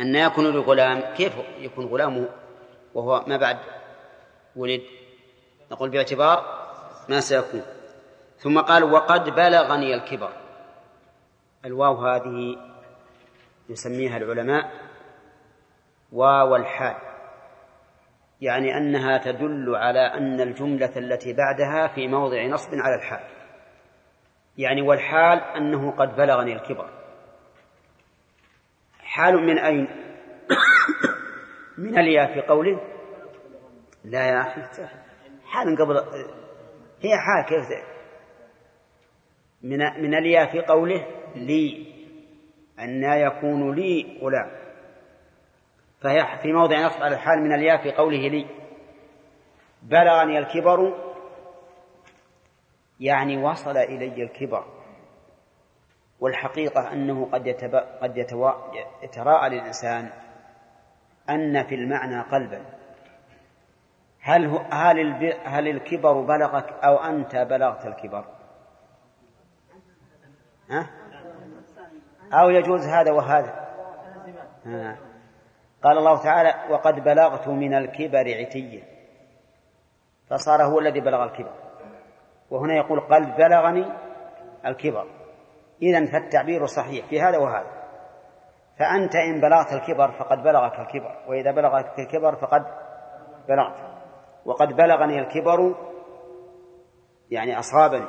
أن يكون لغلام كيف يكون غلامه وهو ما بعد ولد؟ نقول باعتبار ما سيكون. ثم قال وقد بلغني الكبر. الواو هذه يسميها العلماء واو الحال يعني أنها تدل على أن الجملة التي بعدها في موضع نصب على الحال يعني والحال أنه قد بلغني الكبر. حال من أين؟ من الياء في قوله لا يا أخي. حال قبل هي حال كيف من من الياء في قوله لي أن يكون لي غلام. فهي في موضع نصب على الحال من الياء في قوله لي. بلغني الكبر يعني وصل إلي الكبر. والحقيقة أنه قد. قد. يتراءى للإنسان أن في المعنى قلبا هل هو... هل. هل الكبر بلغك أو أنت بلغت الكبر؟ ها؟ أو يجوز هذا وهذا؟ ها. قال الله تعالى وقد بلغت من الكبر عتيا فصار هو الذي بلغ الكبر وهنا يقول قد بلغني الكبر إذا فالتعبير صحيح في هذا وهذا. فأنت إن بلغت الكبر فقد بلغك الكبر وإذا بلغك الكبر فقد بلغت. وقد بلغني الكبر يعني أصابني.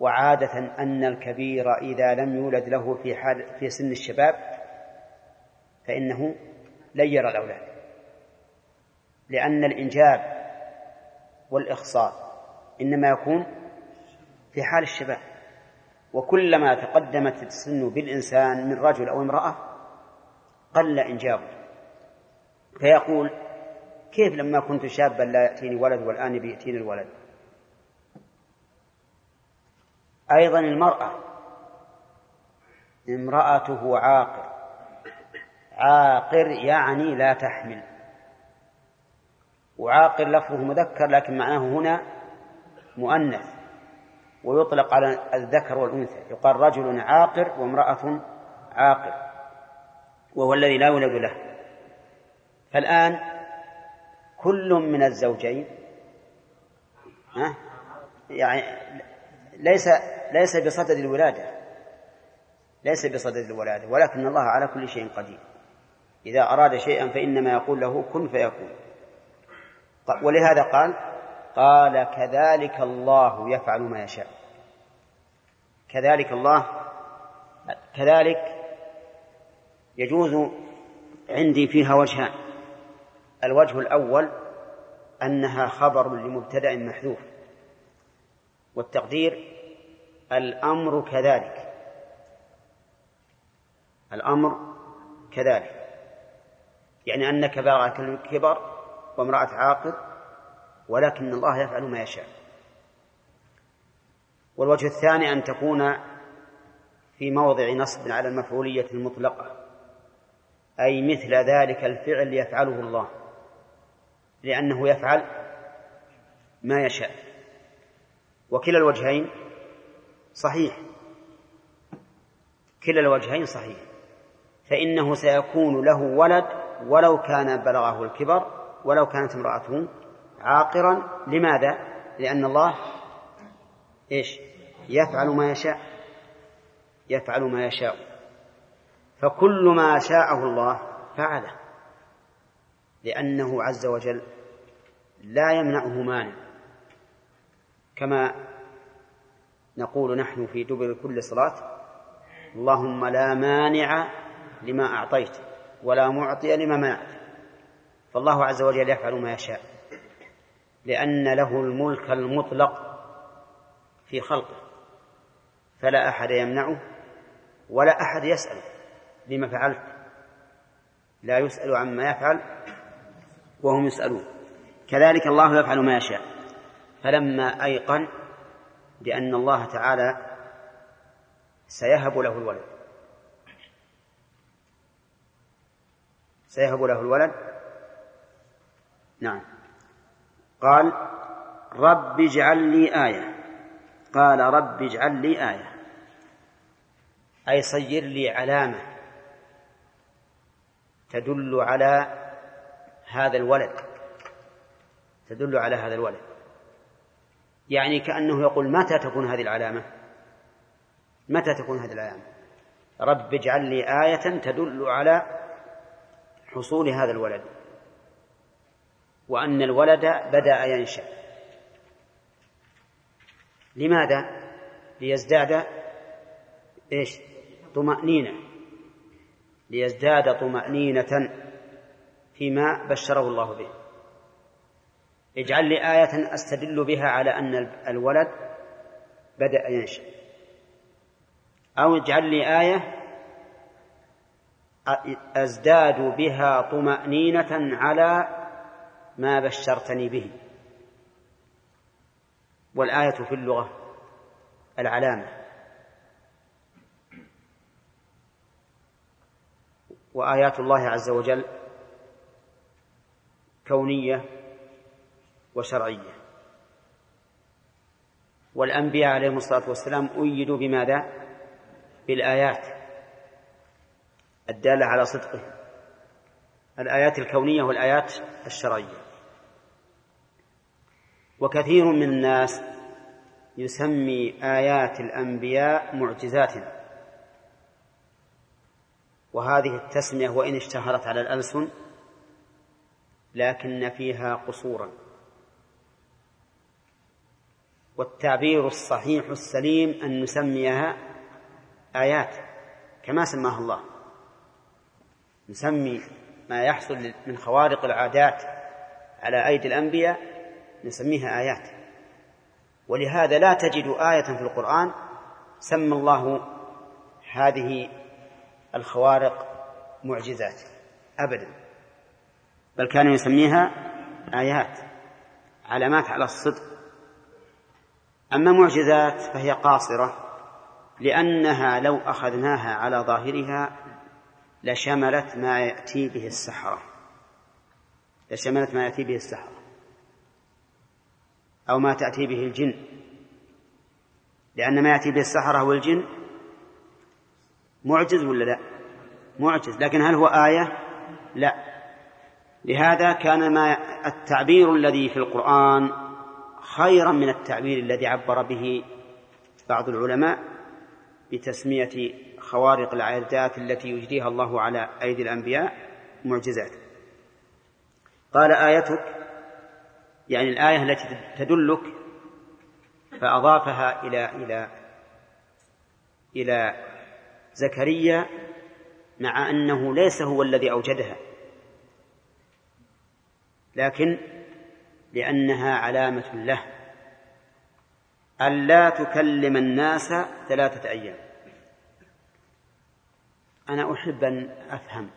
وعادة أن الكبير إذا لم يولد له في حال في سن الشباب فإنه لن يرى الأولاد. لأن الإنجاب والإخصاب إنما يكون في حال الشباب. وكلما تقدمت السن بالإنسان من رجل أو امرأة قل إنجابه فيقول كيف لما كنت شابا لا يأتيني ولد والآن بيأتيني الولد؟ أيضا المرأة امرأته عاقر. عاقر يعني لا تحمل. وعاقر لفظه مذكر لكن معناه هنا مؤنث. ويطلق على الذكر والأنثى. يقال رجل عاقر وامرأة عاقر وهو الذي لا يولد له. فالآن كل من الزوجين ها؟ يعني ليس ليس بصدد الولادة. ليس بصدد الولادة ولكن الله على كل شيء قدير. إذا أراد شيئا فإنما يقول له كن فيكون. ولهذا قال قال كذلك الله يفعل ما يشاء. كذلك الله كذلك يجوز عندي فيها وجهان الوجه الأول أنها خبر لمبتدأ محذوف والتقدير الأمر كذلك الأمر كذلك يعني أنك بلغك الكبر وامرأة عاقر ولكن الله يفعل ما يشاء. والوجه الثاني أن تكون في موضع نصب على المفعولية المطلقة أي مثل ذلك الفعل يفعله الله لأنه يفعل ما يشاء. وكلا الوجهين صحيح. كلا الوجهين صحيح. فإنه سيكون له ولد ولو كان بلغه الكبر ولو كانت امرأته عاقرا. لماذا؟ لأن الله إيش؟ يفعل ما يشاء. يفعل ما يشاء. فكل ما شاءه الله فعله. لأنه عز وجل لا يمنعه مانع. كما نقول نحن في دبر كل صلاة اللهم لا مانع لما أعطيت ولا معطي لما منعت. فالله عز وجل يفعل ما يشاء. لأن له الملك المطلق في خلقه فلا أحد يمنعه ولا أحد يسأل لما فعلت. لا يسأل عما يفعل وهم يسألون. كذلك الله يفعل ما يشاء. فلما أيقن بأن الله تعالى سيهب له الولد سيهب له الولد. نعم. قال رب اجعل لي آية. قال رب اجعل لي آية. أي صير لي علامة تدل على هذا الولد. تدل على هذا الولد. يعني كأنه يقول متى تكون هذه العلامة؟ متى تكون هذه العلامة؟ رب اجعل لي آية تدل على حصول هذا الولد. وأن الولد بدأ ينشأ لماذا؟ ليزداد إيش؟ طمأنينة ليزداد طمأنينة فيما بشره الله به اجعل لي آية أستدل بها على أن الولد بدأ ينشأ أو اجعل لي آية أزداد بها طمأنينة على ما بشرتني به. والآية في اللغة العلامة. وآيات الله عز وجل كونية وشرعية. والأنبياء عليهم الصلاة والسلام أيدوا بماذا؟ بالآيات الدالة على صدقه. الآيات الكونية والآيات الشرعية. وكثير من الناس يسمي آيات الأنبياء معجزات. وهذه التسمية وإن اشتهرت على الألسن لكن فيها قصورا. والتعبير الصحيح السليم أن نسميها آيات كما سماها الله. نسمي ما يحصل من خوارق العادات على أيدي الأنبياء نسميها آيات. ولهذا لا تجد آية في القرآن سمى الله هذه الخوارق معجزات أبدا. بل كان يسميها آيات علامات على الصدق. أما معجزات فهي قاصرة لأنها لو أخذناها على ظاهرها لشملت ما يأتي به السحرة. لشملت ما يأتي به السحرة. أو ما تأتي به الجن. لأن ما يأتي به السحرة والجن معجز ولا لا؟ معجز. لكن هل هو آية؟ لا. لهذا كان ما التعبير الذي في القرآن خيرا من التعبير الذي عبر به بعض العلماء بتسمية خوارق العادات التي يجريها الله على أيدي الأنبياء معجزات. قال آيتك يعني الآية التي تدلك فأضافها إلى إلى إلى زكريا مع أنه ليس هو الذي أوجدها لكن لأنها علامة له. ألا تكلم الناس ثلاثة أيام. أنا أحب أن أفهم.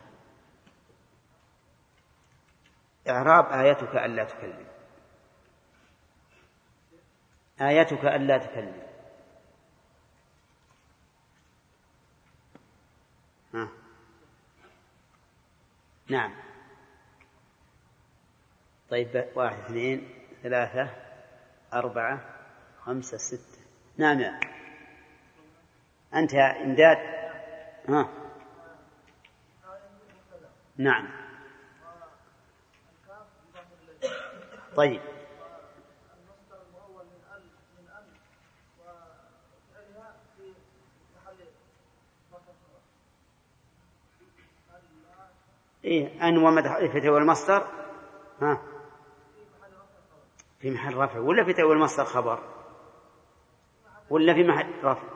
إعراب آيتك ألا تكلم. آيتك ألا تكلم. ها. نعم. طيب واحد اثنين ثلاثة أربعة خمسة ستة. نعم يا أنت يا إمداد؟ ها. نعم. طيب. إيه أن ومدح والمصدر ها؟ في محل رفع ولا في تأويل المصدر خبر؟ ولا في محل رفع؟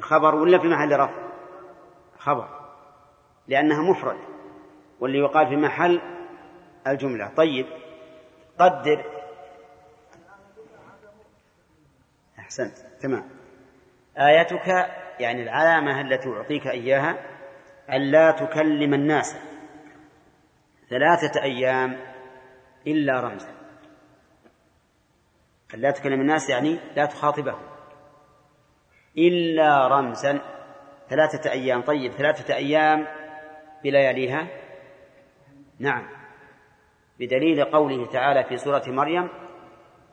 خبر ولا في محل رفع؟ خبر لأنها مفرد واللي يقال في محل الجملة. طيب قدر. أحسنت تمام. آيتك يعني العلامة التي أعطيك إياها ألا تكلم الناس ثلاثة أيام إلا رمزا. ألا تكلم الناس يعني لا تخاطبهم. إلا رمزا ثلاثة أيام. طيب ثلاثة أيام بلياليها؟ نعم. بدليل قوله تعالى في سورة مريم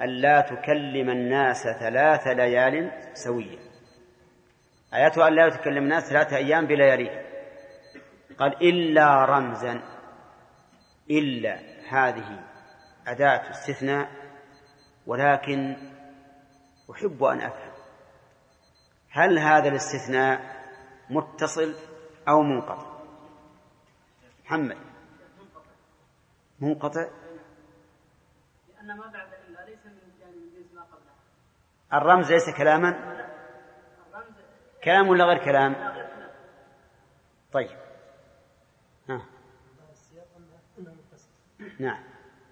ألا تكلم الناس ثلاث ليال سويا. آياته ألا تكلم الناس ثلاثة أيام بلياليها. قال إلا رمزا إلا هذه أداة استثناء ولكن أحب أن أفهم هل هذا الاستثناء متصل أو منقطع؟ محمد. منقطع؟ لأن ما بعد إلا ليس من جنس ما قبله. الرمز ليس كلاما؟ كلام ولا غير كلام؟ لا غير كلام. طيب ها السياق أنه أنه متصل نعم.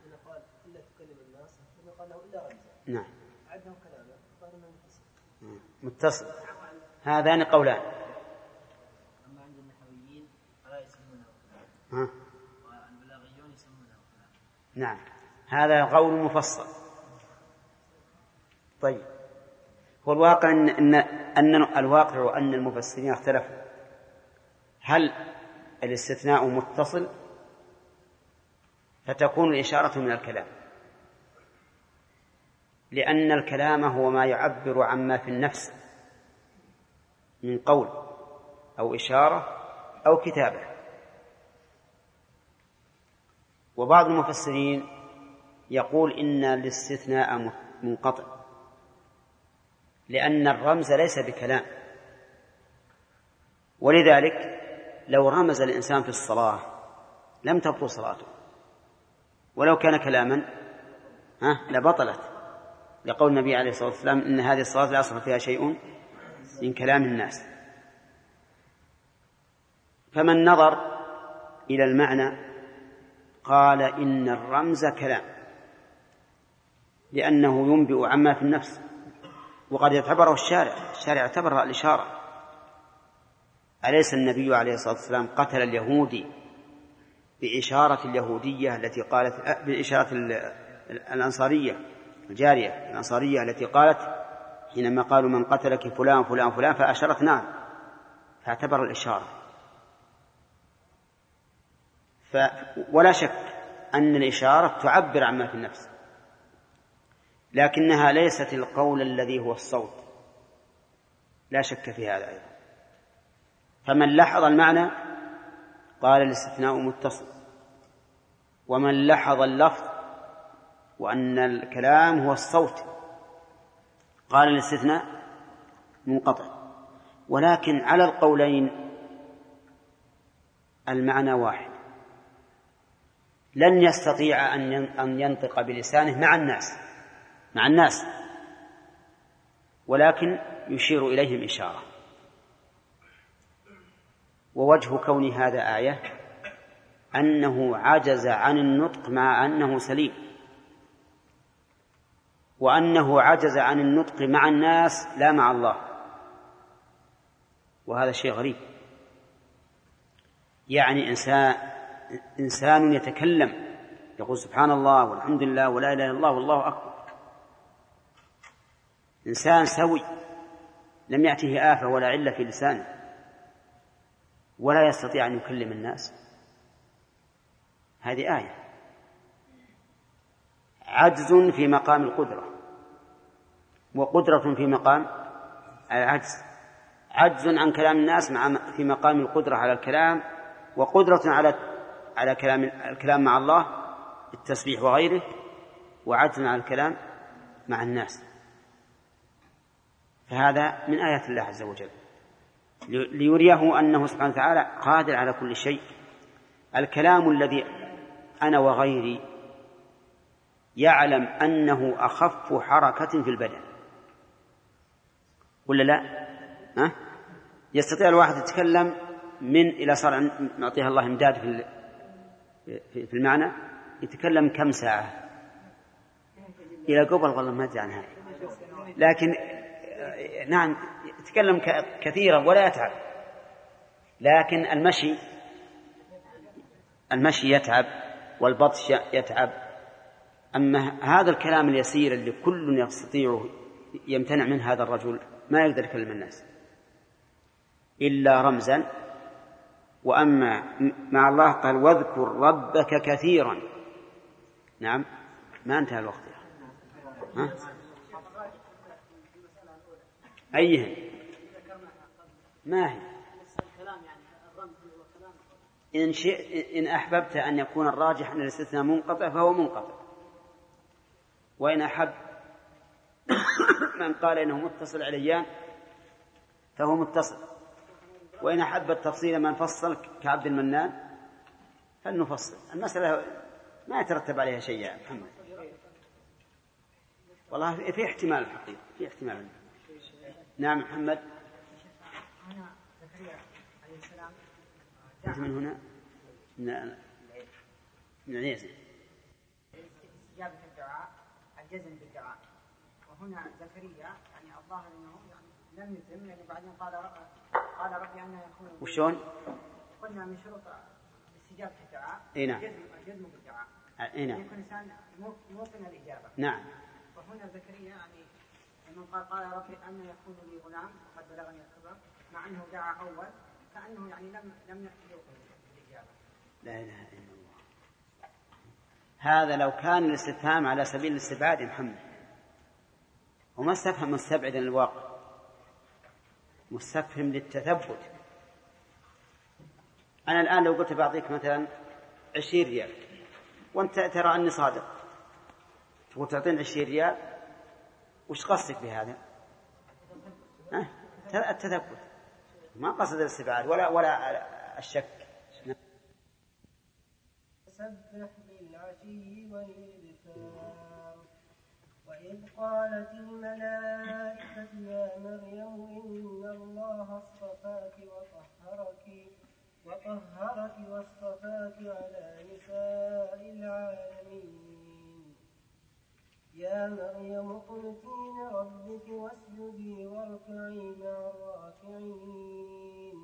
إذا قال إلا تكلم الناس ثم قال له إلا رمزا. نعم. عده كلامه قال أنه متصل. متصل. هذان قولان. أما عند النحويين فلا يسمونه ها؟ والبلاغيون يسمونه نعم. هذا قول مفصل. طيب. هو الواقع أن, أن, أن الواقع أن المفسرين اختلفوا. هل الاستثناء متصل؟ فتكون الإشارة من الكلام. لأن الكلام هو ما يعبر عما في النفس من قول أو إشارة أو كتابة. وبعض المفسرين يقول إن الاستثناء منقطع لأن الرمز ليس بكلام. ولذلك لو رمز الإنسان في الصلاة لم تبطل صلاته. ولو كان كلاما ها لبطلت. لقول النبي عليه الصلاة والسلام إن هذه الصلاة لا يصح فيها شيء من كلام الناس. فمن نظر إلى المعنى قال إن الرمز كلام لأنه ينبئ عما في النفس. وقد يعتبره الشارع الشارع اعتبرها الإشارة. أليس النبي عليه الصلاة والسلام قتل اليهودي بإشارة اليهودية التي قالت بإشارة الأنصارية الجارية الأنصارية التي قالت حينما قالوا من قتلك فلان فلان فلان فأشرت نعم فاعتبر الإشارة. ف ولا شك أن الإشارة تعبر عما في النفس لكنها ليست القول الذي هو الصوت. لا شك في هذا أيضا. فمن لحظ المعنى قال الاستثناء متصل. ومن لحظ اللفظ وأن الكلام هو الصوت قال الاستثناء منقطع. ولكن على القولين المعنى واحد. لن يستطيع أن ينطق بلسانه مع الناس مع الناس ولكن يشير إليهم إشارة. ووجه كون هذا آية أنه عجز عن النطق مع أنه سليم. وأنه عجز عن النطق مع الناس لا مع الله. وهذا شيء غريب. يعني إنسان إنسان يتكلم يقول سبحان الله والحمد لله ولا إله إلا الله والله أكبر. إنسان سوي لم يأته آفة ولا علة في لسانه. ولا يستطيع أن يكلم الناس. هذه آية. عجز في مقام القدرة وقدرة في مقام العجز. عجز عن كلام الناس مع في مقام القدرة على الكلام وقدرة على على كلام الكلام مع الله التسبيح وغيره وعجز على الكلام مع الناس. فهذا من آيات الله عز وجل. ليريه أنه سبحانه وتعالى قادر على كل شيء. الكلام الذي أنا وغيري يعلم أنه أخف حركة في البدن. ولا لا؟ ها؟ يستطيع الواحد يتكلم من إلى صار نعطيها الله إمداد في في المعنى. يتكلم كم ساعة؟ إلى قبل والله ما أدري عنها. لكن نعم يتكلم كثيرا ولا يتعب. لكن المشي المشي يتعب والبطش يتعب. أما هذا الكلام اليسير اللي كل يستطيع يمتنع من هذا الرجل ما يقدر يكلم الناس. إلا رمزا. وأما مع الله قال واذكر ربك كثيرا. نعم. ما انتهى الوقت ها؟ أيهن ما هي؟ إن, شئ إن أحببت أن يكون الراجح أن الاستثناء منقطع فهو منقطع. وإن أحب من قال إنه متصل عليان فهو متصل. وإن أحب التفصيل من فصل كعبد المنان فلنفصل. المسألة ما يترتب عليها شيء يا محمد. والله في احتمال الحقيقة في احتمال. نعم محمد. هنا زكريا عليه السلام أنت من هنا؟ من من العزة استجابة الدعاء الجزم بالدعاء. وهنا زكريا يعني الظاهر إنه يعني لم يتم يعني بعدين قال قال ربي أن يكون وشون؟ قلنا من شروط استجابة الدعاء اي نعم. الجزم الجزم بالدعاء. اي نعم. يكون الإنسان مو- موقن الإجابة. نعم. وهنا زكريا يعني لما قال قال ربي أن يكون لي غلام وقد بلغني الكبر. مع أنه دعا أول كانه يعني لم لم لا إله إلا الله. هذا لو كان الاستفهام على سبيل الاستبعاد يا محمد. وما استفهم مستبعدا الواقع. مستفهم للتثبت. أنا الآن لو قلت بعطيك مثلا عشرين ريال وأنت ترى أني صادق. تقول تعطيني عشرين ريال؟ وش قصدك بهذا؟ التثبت. ما قصد الاستبعاد ولا ولا الشك. سبح بالعشي والإبكار. وإذ قالت الملائكة يا مريم إن الله اصطفاك وطهرك وطهرك واصطفاك على نساء العالمين. يا مريم اقنتي لربك واسجدي واركعي مع الراكعين.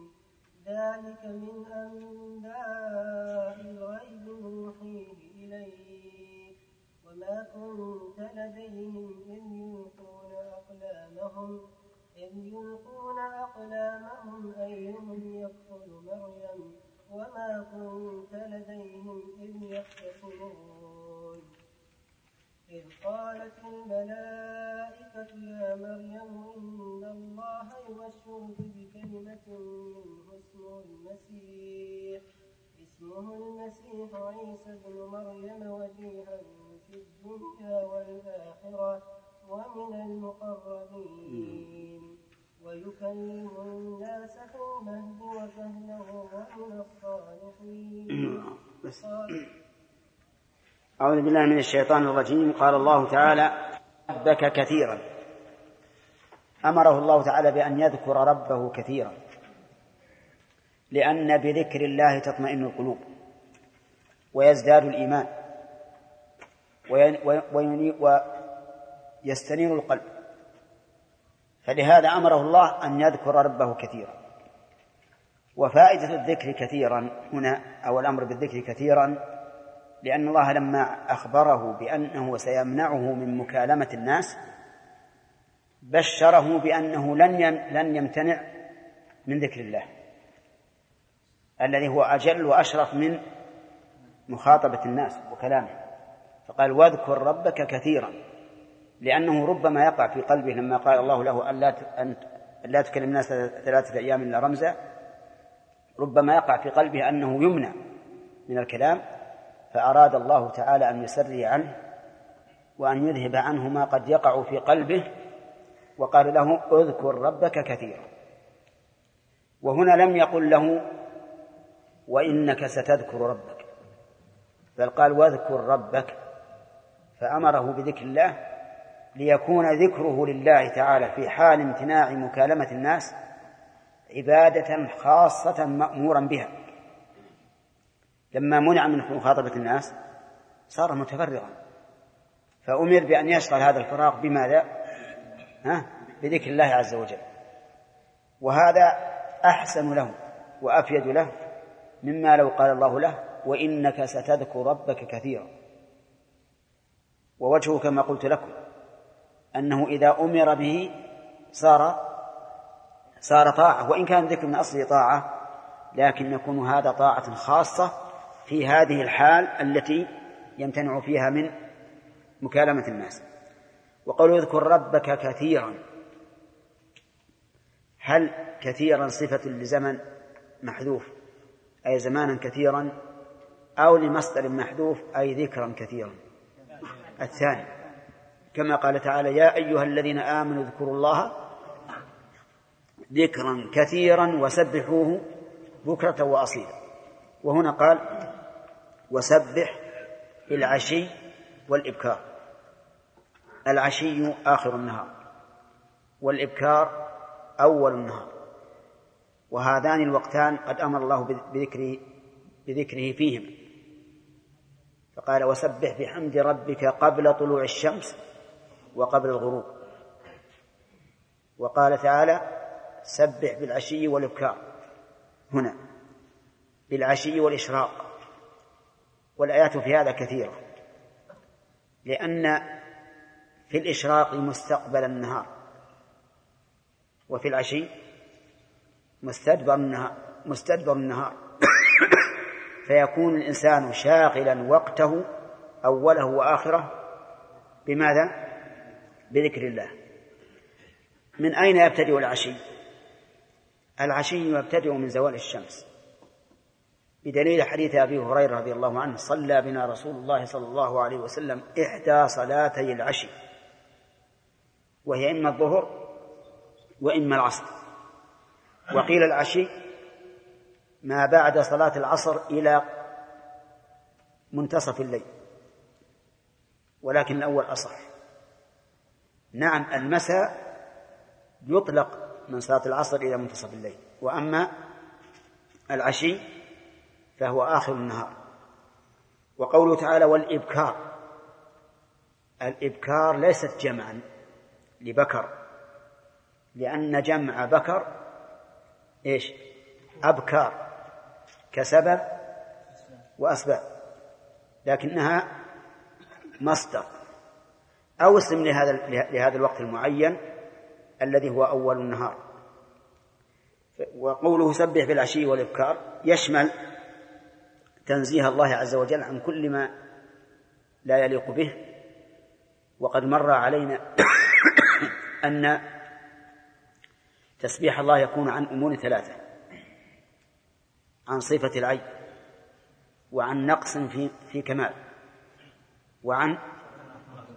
ذلك من أنباء الغيب نوحيه إليك. وما كنت لديهم إذ يلقون أقلامهم إذ يلقون أقلامهم أيهم يكفل مريم؟ وما كنت لديهم إذ يختصمون. إذ قالت الملائكة يا مريم إن الله يبشرك بكلمة منه اسمه المسيح. اسمه المسيح عيسى ابن مريم وجيها في الدنيا والآخرة ومن المقربين. ويكلم الناس في المهد وكهلا ومن الصالحين. قال أعوذ بالله من الشيطان الرجيم. قال الله تعالى ربك كثيرا. أمره الله تعالى بأن يذكر ربه كثيرا لأن بذكر الله تطمئن القلوب ويزداد الإيمان ويستنير القلب. فلهذا أمره الله أن يذكر ربه كثيرا. وفائدة الذكر كثيرا هنا أو الأمر بالذكر كثيرا لأن الله لما أخبره بأنه سيمنعه من مكالمة الناس بشره بأنه لن لن يمتنع من ذكر الله الذي هو أجل وأشرف من مخاطبة الناس وكلامه. فقال واذكر ربك كثيرا. لأنه ربما يقع في قلبه لما قال الله له أن لا تكلم الناس ثلاثة أيام إلا رمزا ربما يقع في قلبه أنه يمنع من الكلام فأراد الله تعالى أن يسري عنه وأن يذهب عنه ما قد يقع في قلبه وقال له اذكر ربك كثيرا وهنا لم يقل له وإنك ستذكر ربك بل قال واذكر ربك فأمره بذكر الله ليكون ذكره لله تعالى في حال امتناع مكالمة الناس عبادة خاصة مأمورا بها. لما منع من مخاطبة الناس صار متفرغا فأمر بأن يشغل هذا الفراغ بماذا؟ ها؟ بذكر الله عز وجل وهذا أحسن له وأفيد له مما لو قال الله له وإنك ستذكر ربك كثيرا ووجهه كما قلت لكم أنه إذا أمر به صار صار طاعة وإن كان ذكر من أصله طاعة لكن يكون هذا طاعة خاصة في هذه الحال التي يمتنع فيها من مكالمة الناس. وقول اذكر ربك كثيرا. هل كثيرا صفة لزمن محذوف؟ أي زمانا كثيرا؟ أو لمصدر محذوف أي ذكرا كثيرا؟ الثاني. كما قال تعالى يا أيها الذين آمنوا اذكروا الله ذكرا كثيرا وسبحوه بكرة وأصيلا. وهنا قال وسبح بالعشي والإبكار. العشي آخر النهار والإبكار أول النهار. وهذان الوقتان قد أمر الله بذكره بذكره فيهما فقال وسبح بحمد ربك قبل طلوع الشمس وقبل الغروب. وقال تعالى سبح بالعشي والإبكار. هنا بالعشي والإشراق. والآيات في هذا كثيرة. لأن في الإشراق مستقبل النهار. وفي العشي مستدبر النهار مستدبر النهار. *coughs* فيكون الإنسان شاغلا وقته أوله وآخره بماذا؟ بذكر الله. من أين يبتدئ العشي؟ العشي يبتدئ من زوال الشمس. بدليل حديث أبي هريرة رضي الله عنه صلى بنا رسول الله صلى الله عليه وسلم إحدى صلاتي العشي وهي إما الظهر وإما العصر. وقيل العشي ما بعد صلاة العصر إلى منتصف الليل ولكن الأول أصح. نعم المساء يطلق من صلاة العصر إلى منتصف الليل وأما العشي فهو آخر النهار. وقوله تعالى والإبكار الإبكار ليست جمعا لبكر لأن جمع بكر إيش؟ أبكار كسبب وأسباب لكنها مصدر أو اسم لهذا لهذا الوقت المعين الذي هو أول النهار. وقوله سبح بالعشي والإبكار يشمل تنزيه الله عز وجل عن كل ما لا يليق به. وقد مر علينا *coughs* أن تسبيح الله يكون عن أمور ثلاثة عن صفة العين وعن نقص في في كمال وعن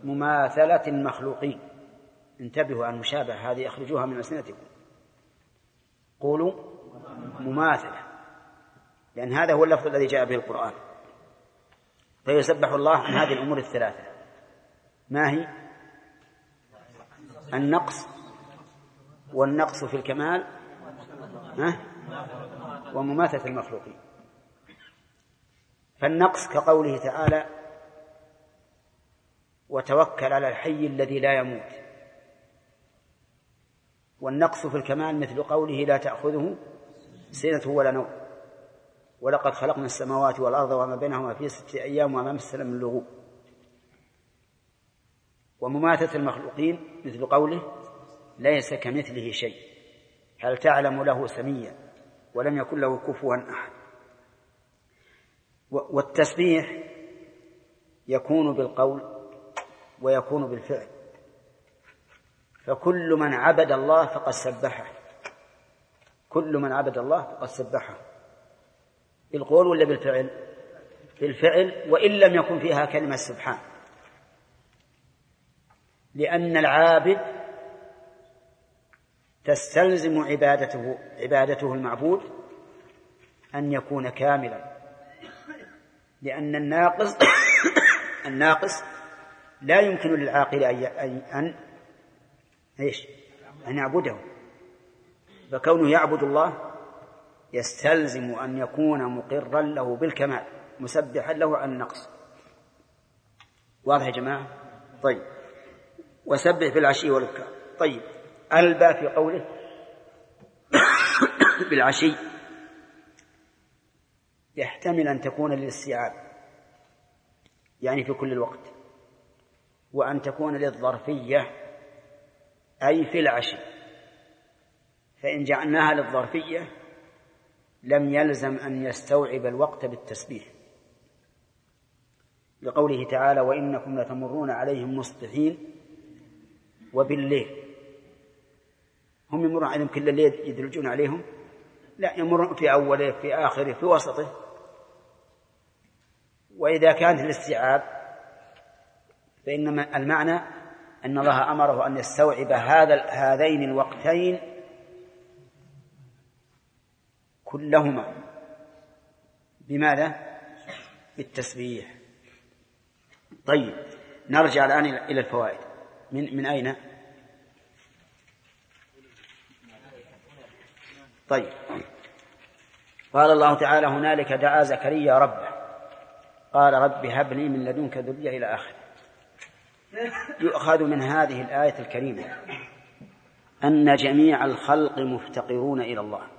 مماثلة المخلوقين. انتبهوا عن المشابهة هذه أخرجوها من ألسنتكم قولوا مماثلة. لأن هذا هو اللفظ الذي جاء به القرآن. فيسبح الله عن هذه الأمور الثلاثة. ما هي؟ النقص والنقص في الكمال ومماثلة المخلوقين. فالنقص كقوله تعالى وتوكل على الحي الذي لا يموت والنقص في الكمال مثل قوله لا تأخذه سنة ولا نوم ولقد خلقنا السماوات والأرض وما بينهما في ستة أيام وما مسنا من لغوب ومماثلة المخلوقين مثل قوله ليس كمثله شيء. هل تعلم له سميا ولم يكن له كفوا أحد. والتسبيح يكون بالقول ويكون بالفعل. فكل من عبد الله فقد سبحه. كل من عبد الله فقد سبحه. بالقول ولا بالفعل؟ بالفعل وإن لم يكن فيها كلمة سبحان. لأن العابد تستلزم عبادته عبادته المعبود أن يكون كاملا. لأن الناقص *coughs* الناقص لا يمكن للعاقل أن أن إيش؟ أن يعبده. فكونه يعبد الله يستلزم أن يكون مقرا له بالكمال مسبحا له عن النقص. واضح يا جماعة؟ طيب. وسبح بالعشي والإبكار طيب. ألبى في قوله؟ *coughs* بالعشي. يحتمل أن تكون للاستيعاب يعني في كل الوقت. وأن تكون للظرفية أي في العشي. فإن جعلناها للظرفية لم يلزم أن يستوعب الوقت بالتسبيح. لقوله تعالى وإنكم لتمرون عليهم مصبحين وبالليل. هم يمرون عليهم كل الليل يدرجون عليهم. لا يمرون في أوله في آخره في وسطه. وإذا كانت الاستيعاب فإن المعنى أن الله أمره أن يستوعب هذا هذين الوقتين كلهما. بماذا؟ بالتسبيح. طيب نرجع الآن إلى الفوائد. من من أين؟ طيب. قال الله تعالى هنالك دعا زكريا ربه. قال رب هب لي من لدنك ذرية إلى آخره. يؤخذ من هذه الآية الكريمة أن جميع الخلق مفتقرون إلى الله.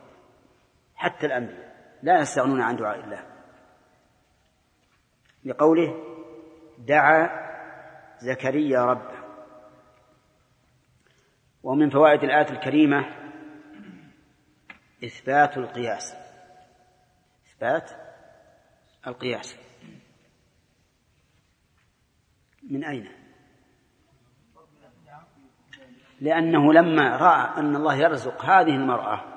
حتى الأنبياء. لا يستغنون عن دعاء الله. لقوله دعا زكريا ربه. ومن فوائد الآية الكريمة إثبات القياس. إثبات القياس. من أين؟ لأنه لما رأى أن الله يرزق هذه المرأة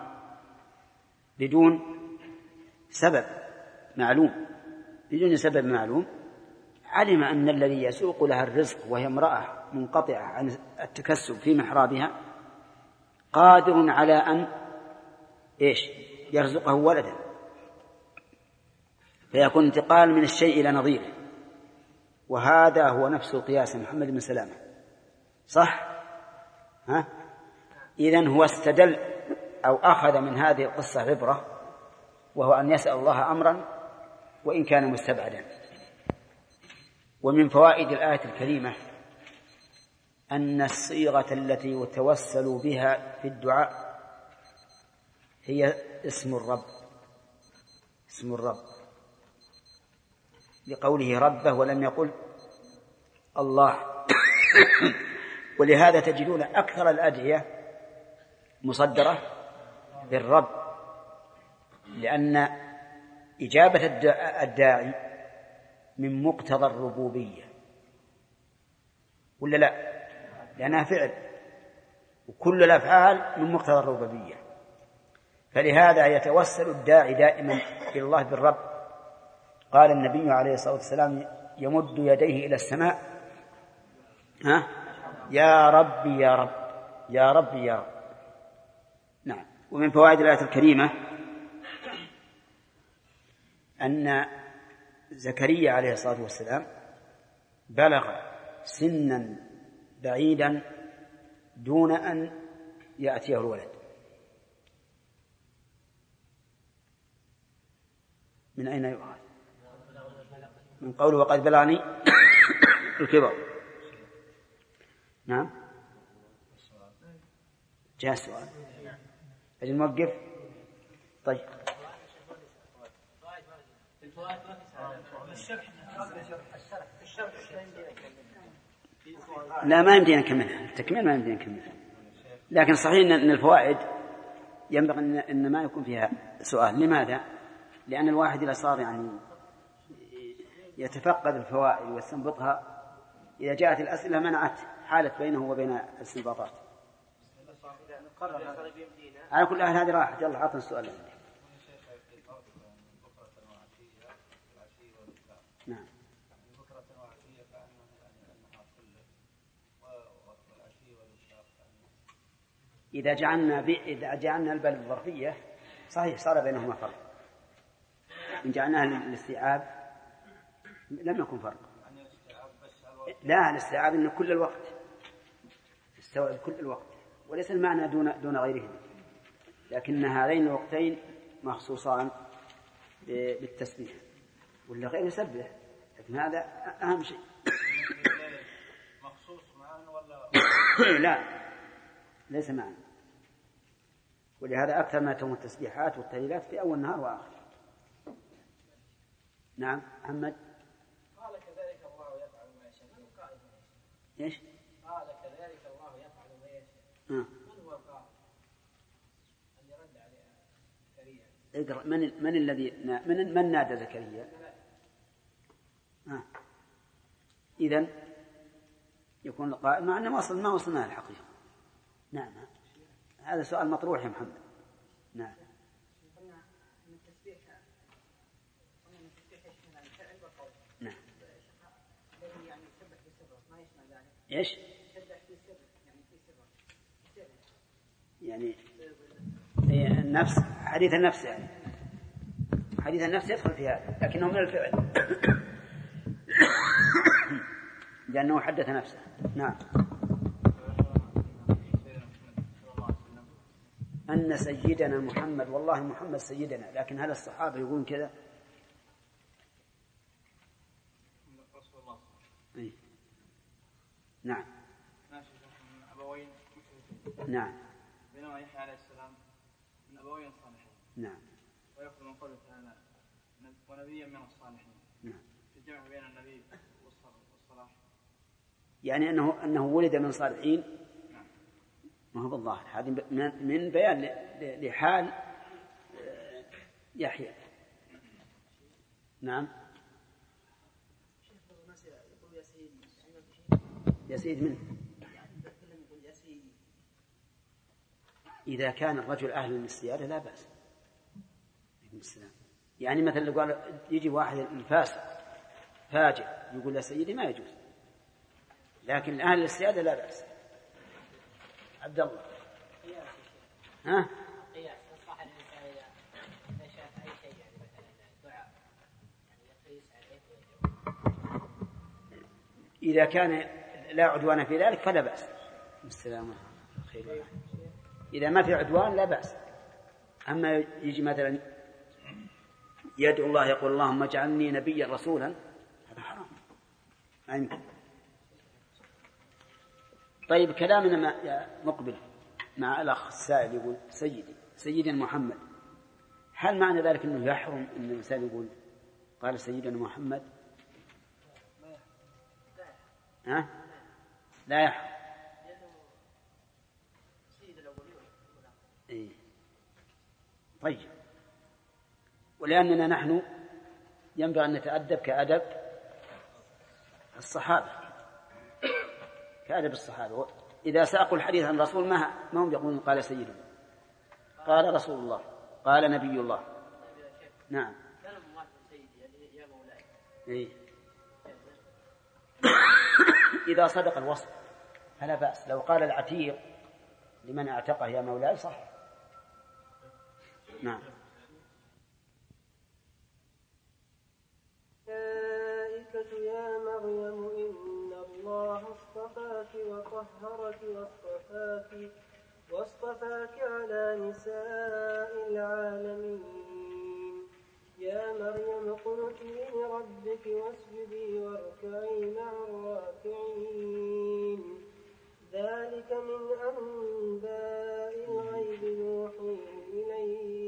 بدون سبب معلوم بدون سبب معلوم. علم أن الذي يسوق لها الرزق وهي امرأة منقطعة عن التكسب في محرابها قادر على أن إيش؟ يرزقه ولدا. فيكون انتقال من الشيء إلى نظيره. وهذا هو نفس قياس محمد بن سلامة. صح؟ ها؟ إذن هو استدل أو أخذ من هذه القصة عبرة وهو أن يسأل الله أمرا وإن كان مستبعدا. ومن فوائد الآية الكريمة أن الصيغة التي يتوسل بها في الدعاء هي اسم الرب. اسم الرب. لقوله ربه ولم يقل الله. *coughs* ولهذا تجدون أكثر الأدعية مصدرة بالرب لأن إجابة الداعي من مقتضى الربوبية ولا لا؟ لأنها فعل وكل الأفعال من مقتضى الربوبية. فلهذا يتوسل الداعي دائما إلى الله بالرب. قال النبي عليه الصلاة والسلام يمد يديه إلى السماء. ها؟ يا ربي يا رب يا ربي يا رب. ومن فوائد الآية الكريمة أن زكريا عليه الصلاة والسلام بلغ سنا بعيدا دون أن يأتيه الولد. من أين يؤخذ؟ من قوله وقد بلغني *coughs* الكبر. نعم. جاء السؤال. أجل نوقف. طيب. لا ما يمدينا نكملها التكميل ما يمدينا نكملها لكن صحيح ان الفوائد ينبغي إن ما يكون فيها سؤال. لماذا؟ لأن الواحد إذا صار يعني يتفقد الفوائد ويستنبطها إذا جاءت الأسئلة منعت حالت بينه وبين الإستنباطات. على كل حال هذه راحت. يلا عطنا السؤال نعم. إذا جعلنا ب... إذا جعلنا البل الظرفية صحيح صار بينهما فرق. إن جعلناها للاستيعاب لم يكن فرق. لا الاستيعاب إن كل الوقت استوعب كل الوقت وليس المعنى دون دون غيرهما. لكن هذين الوقتين مخصوصان بالتسبيح. ولا غير يسبح لكن هذا أهم شيء. مخصوص معا ولا *coughs* لا ليس معا. ولهذا أكثر ما تكون التسبيحات والتهليلات في أول النهار وآخر. نعم محمد. قال كذلك الله يفعل ما يشاء. قائد إيش؟ قال كذلك الله يفعل ما يشاء ها. من هو القائل اللي رد عليه زكريا اقرأ من من الذي من من نادى زكريا؟ ها. إذا يكون القائل مع أنه ما وصل ما وصلنا الحقيقة. نعم هذا سؤال مطروح يا محمد. نعم. نعم. إيش؟ يعني في سره سره يعني إيه، النفس حديث النفس يعني. حديث النفس يدخل في هذا لكنه من الفعل. *coughs* لأنه حدث نفسه. نعم. أن سيدنا محمد والله محمد سيدنا لكن هل الصحابة يقولون كذا؟ إيه. نعم. ابوين نعم. بينما يحيى عليه صالحين نعم. ويأخذ من قوله تعالى ونبيا من الصالحين. نعم. في الجمع بين النبي والص- والصلاح يعني أنه أنه ولد من صالحين ما هو بالظاهر. هذه من- من بيان ل- ل- لحال آه، يحيى. نعم. شيخ بعض الناس يقول يا سيدي يا سيد من كلهم يقول يا سيدي إذا كان الرجل أهل للسيادة لا بأس. عليكم السلام. يعني مثلا لو قال يجي واحد الفاسق فاجر يقول يا سيدي ما يجوز. لكن أهل السيادة لا بأس. عبد الله. ها؟ إذا كان لا عدوان في ذلك فلا بأس. السلام خير إذا ما في عدوان لا بأس. أما يجي مثلا يدعو الله يقول اللهم اجعلني نبيا رسولا هذا حرام. ما يمكن. طيب كلامنا مقبل. مع الأخ السائل يقول سيدي سيدنا محمد هل معنى ذلك أنه يحرم أن الإنسان يقول؟ قال سيدنا محمد. ها؟ لا يحرم إيه. طيب. ولأننا نحن ينبغي أن نتأدب كأدب الصحابة. كأدب الصحابة. إذا ساقوا الحديث عن الرسول ما هم يقولون قال سيدنا؟ قال رسول الله. قال نبي الله. نعم. إيه. إذا صدق الوصف فلا بأس. لو قال العتيق لمن اعتقه يا مولاي صح نعم. الملائكة يا مريم إن الله اصطفاك وطهرك واصطفاك واصطفاك على نساء العالمين. يا مريم اقنتي لربك واسجدي واركعي مع الراكعين ذلك من أنباء الغيب نوحيه إليك.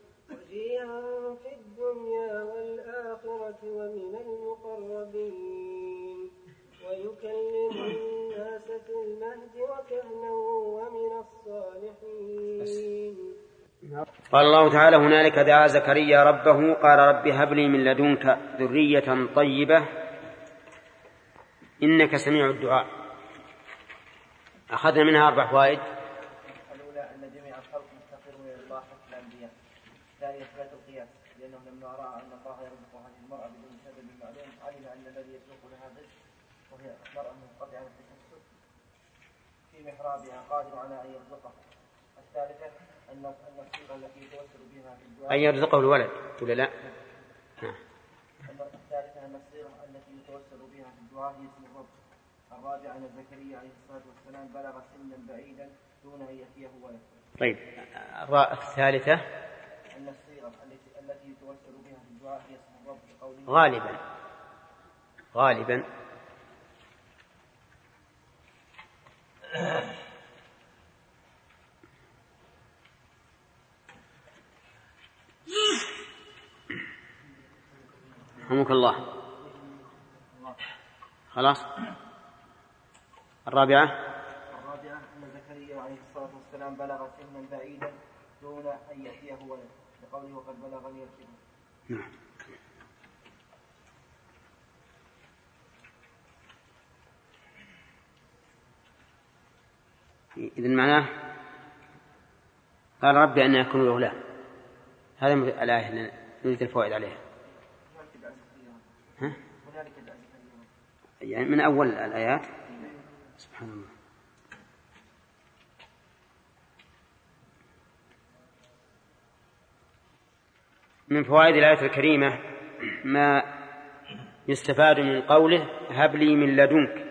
وجيها في الدنيا والآخرة ومن المقربين ويكلم الناس في المهد وكهلا ومن الصالحين قال الله تعالى هنالك دعا زكريا ربه قال رب هب لي من لدنك ذرية طيبة إنك سميع الدعاء. أخذنا منها أربع فوائد الاولى ان جميع الخلق مفتقرون إلى الله حتى الانبياء. الثانية اثبات القياس لأنه لما راى ان الله يرزق هذه المراه بدون سبب معلوم علم ان الذي يسوق لها الرزق وهي مراه منقطعه التكسب محرابها قادر على أن يرزقها. الثالثة أن أن الصيغة التي يتوسل بها في الدعاء أن يرزقه الولد ولا لا؟ نعم. الثالثة أن الصيغة التي يتوسل بها في الدعاء هي اسم الرب. الرابعة أن زكريا عليه الصلاة والسلام بلغ سنا بعيدا دون أن يأتيه ولد. طيب الثالثة أن الصيغة التي التي يتوسل بها في الدعاء هي اسم الرب بقوله غالبا غالبا رحمك الله. خلاص. الرابعة. الرابعة أن زكريا عليه الصلاة والسلام بلغ سنا بعيدا دون أن يأتيه ولد. لقوله وقد بلغني الكبر. نعم. إذا معناه قال ربي أن يكون له هذا الآية اللي نريد الفوائد عليها. ها؟ يعني من أول الآيات. سبحان الله. من فوائد الآية الكريمة ما يستفاد من قوله هب لي من لدنك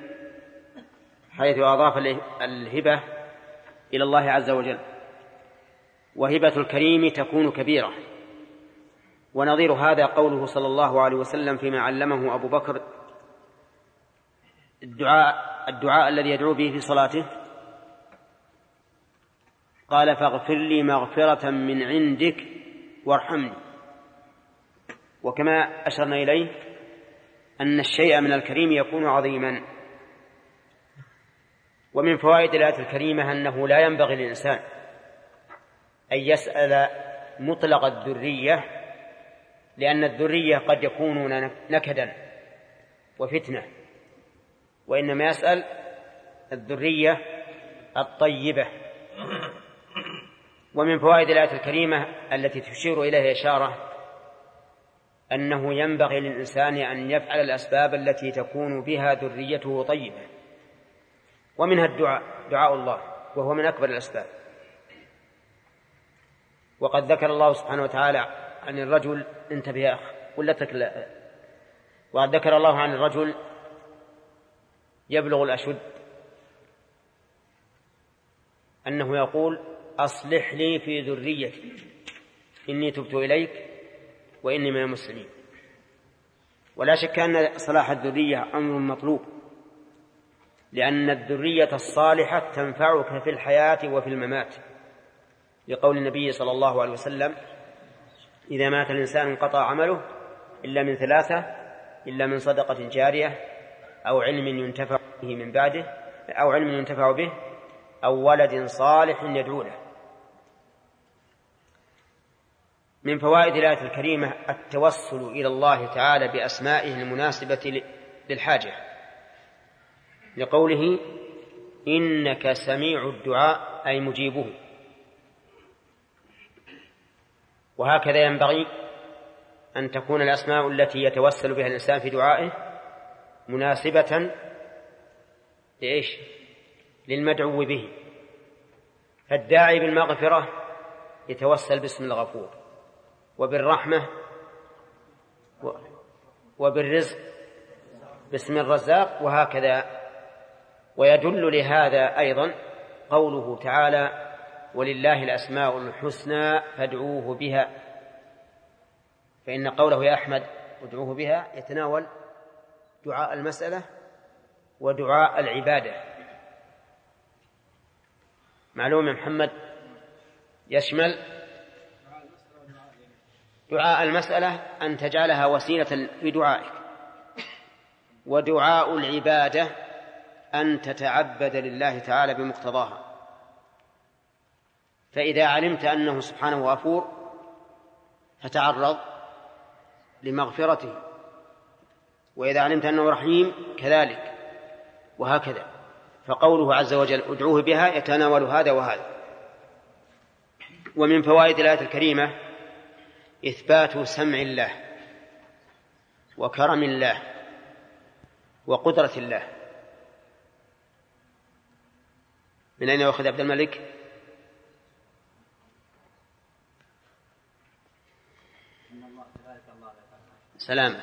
حيث أضاف الهبة إلى الله عز وجل. وهبة الكريم تكون كبيرة. ونظير هذا قوله صلى الله عليه وسلم فيما علمه أبو بكر. الدعاء الدعاء الذي يدعو به في صلاته. قال فاغفر لي مغفرة من عندك وارحمني. وكما أشرنا إليه أن الشيء من الكريم يكون عظيما. ومن فوائد الآية الكريمة أنه لا ينبغي للإنسان أن يسأل مطلق الذرية لأن الذرية قد يكونون نكدا وفتنة وإنما يسأل الذرية الطيبة. ومن فوائد الآية الكريمة التي تشير إليها إشارة أنه ينبغي للإنسان أن يفعل الأسباب التي تكون بها ذريته طيبة. ومنها الدعاء دعاء الله وهو من أكبر الأسباب. وقد ذكر الله سبحانه وتعالى عن الرجل انتبه يا أخ ولا تكلا وقد ذكر الله عن الرجل يبلغ الأشد أنه يقول أصلح لي في ذريتي إني تبت إليك وإني من المسلمين. ولا شك أن صلاح الذرية أمر مطلوب. لأن الذرية الصالحة تنفعك في الحياة وفي الممات. لقول النبي صلى الله عليه وسلم إذا مات الإنسان انقطع عمله إلا من ثلاثة إلا من صدقة جارية أو علم ينتفع به من بعده أو علم ينتفع به أو ولد صالح يدعو له. من فوائد الآية الكريمة التوسل إلى الله تعالى بأسمائه المناسبة للحاجة. لقوله إنك سميع الدعاء أي مجيبه وهكذا ينبغي أن تكون الأسماء التي يتوسل بها الإنسان في دعائه مناسبة لإيش؟ للمدعو به فالداعي بالمغفرة يتوسل باسم الغفور وبالرحمة وبالرزق باسم الرزاق وهكذا ويدل لهذا أيضا قوله تعالى ولله الأسماء الحسنى فادعوه بها. فإن قوله يا أحمد ادعوه بها يتناول دعاء المسألة ودعاء العبادة. معلوم يا محمد؟ يشمل دعاء المسألة أن تجعلها وسيلة في دعائك ودعاء العبادة أن تتعبد لله تعالى بمقتضاها. فإذا علمت أنه سبحانه غفور فتعرض لمغفرته. وإذا علمت أنه رحيم كذلك وهكذا. فقوله عز وجل ادعوه بها يتناول هذا وهذا. ومن فوائد الآية الكريمة إثبات سمع الله وكرم الله وقدرة الله. من أين يأخذ عبد الملك؟ سلام.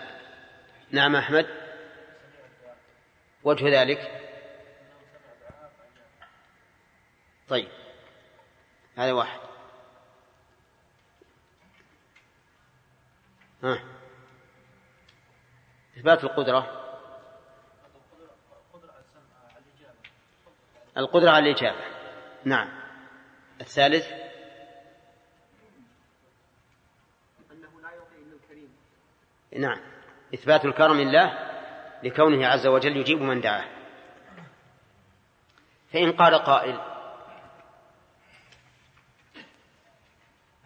نعم أحمد. وجه ذلك. طيب. هذا واحد. ها. إثبات القدرة. القدرة على الإجابة. نعم. الثالث؟ أنه لا يعطي إلا الكريم. نعم. إثبات الكرم لله لكونه عز وجل يجيب من دعاه. فإن قال قائل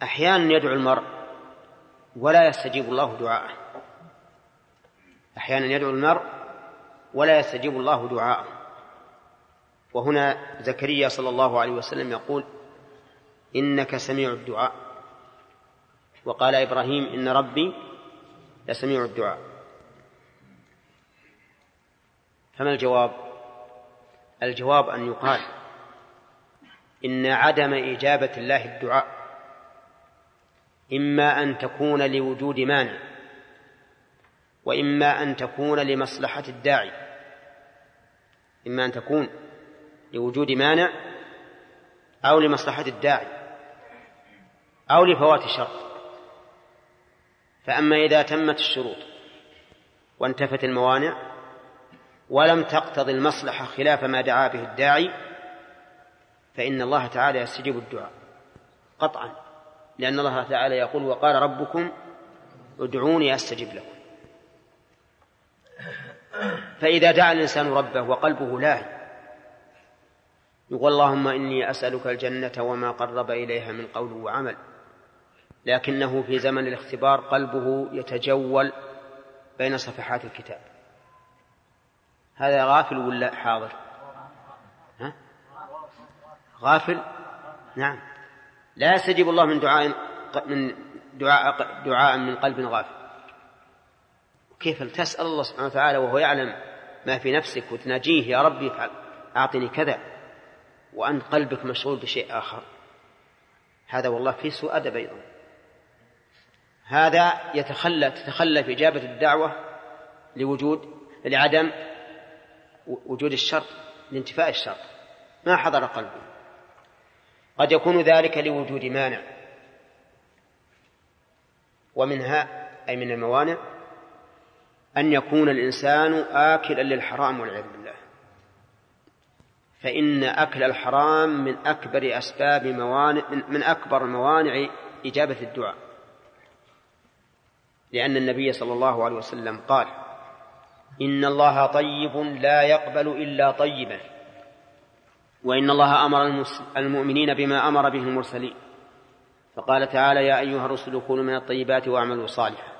أحيانا يدعو المرء ولا يستجيب الله دعاءه. أحيانا يدعو المرء ولا يستجيب الله دعاءه. وهنا زكريا صلى الله عليه وسلم يقول إنك سميع الدعاء. وقال إبراهيم إن ربي لسميع الدعاء. فما الجواب؟ الجواب أن يقال إن عدم إجابة الله الدعاء إما أن تكون لوجود مانع وإما أن تكون لمصلحة الداعي إما أن تكون لوجود مانع أو لمصلحة الداعي أو لفوات شرط. فأما إذا تمت الشروط وانتفت الموانع ولم تقتضي المصلحة خلاف ما دعا به الداعي فإن الله تعالى يستجيب الدعاء قطعا لأن الله تعالى يقول وقال ربكم ادعوني أستجب لكم. فإذا دعا الإنسان ربه وقلبه لاهي يقول اللهم إني أسألك الجنة وما قرب إليها من قول وعمل. لكنه في زمن الاختبار قلبه يتجول بين صفحات الكتاب. هذا غافل ولا حاضر؟ ها؟ غافل؟ نعم. لا يستجيب الله من دعاء من دعاء دعاء من قلب غافل. كيف تسأل الله سبحانه وتعالى وهو يعلم ما في نفسك وتناجيه؟ يا ربي أعطني كذا. وأنت قلبك مشغول بشيء آخر. هذا والله في سوء أدب أيضا. هذا يتخلى تتخلى في إجابة الدعوة لوجود لعدم وجود الشرط لانتفاء الشرط ما حضر قلبه قد يكون ذلك لوجود مانع. ومنها أي من الموانع أن يكون الإنسان آكلا للحرام والعياذ بالله. فإن أكل الحرام من أكبر أسباب موانع من أكبر موانع إجابة الدعاء. لأن النبي صلى الله عليه وسلم قال إن الله طيب لا يقبل إلا طيبا وإن الله أمر المؤمنين بما أمر به المرسلين. فقال تعالى يا أيها الرسل كلوا من الطيبات واعملوا صالحا.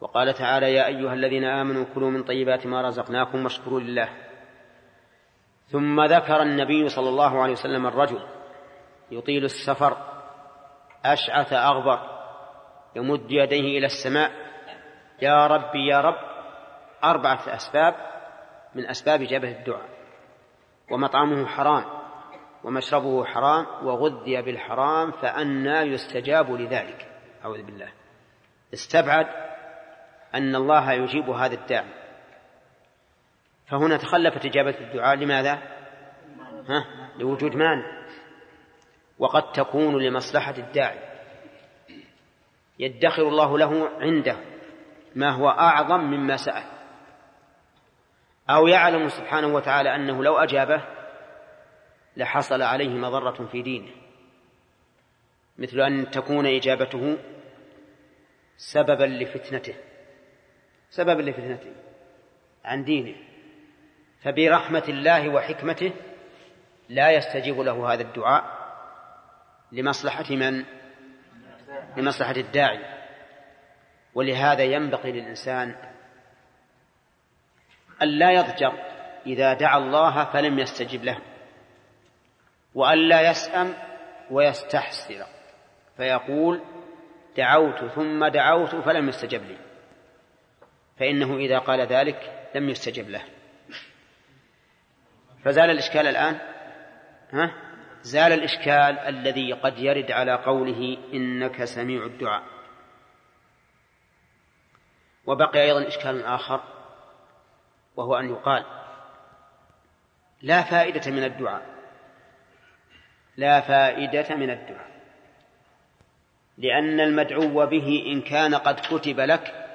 وقال تعالى يا أيها الذين آمنوا كلوا من طيبات ما رزقناكم واشكروا لله. ثم ذكر النبي صلى الله عليه وسلم الرجل يطيل السفر أشعث أغبر يمد يديه إلى السماء يا ربي يا رب أربعة أسباب من أسباب إجابة الدعاء ومطعمه حرام ومشربه حرام وغذي بالحرام فأنى يستجاب لذلك. أعوذ بالله. استبعد أن الله يجيب هذا الداعي. فهنا تخلفت إجابة الدعاء لماذا؟ ها؟ لوجود مانع وقد تكون لمصلحة الداعي. يدخر الله له عنده ما هو أعظم مما سأل. أو يعلم سبحانه وتعالى أنه لو أجابه لحصل عليه مضرة في دينه. مثل أن تكون إجابته سببا لفتنته. سببا لفتنته عن دينه. فبرحمة الله وحكمته لا يستجيب له هذا الدعاء لمصلحة من؟ لمصلحة الداعي ولهذا ينبغي للإنسان أن لا يضجر إذا دعا الله فلم يستجب له وأن لا يسأم ويستحسر فيقول دعوت ثم دعوت فلم يستجب لي فإنه إذا قال ذلك لم يستجب له فزال الإشكال الآن؟ ها؟ زال الإشكال الذي قد يرد على قوله إنك سميع الدعاء. وبقي أيضا إشكال آخر وهو أن يقال لا فائدة من الدعاء. لا فائدة من الدعاء. لأن المدعو به إن كان قد كتب لك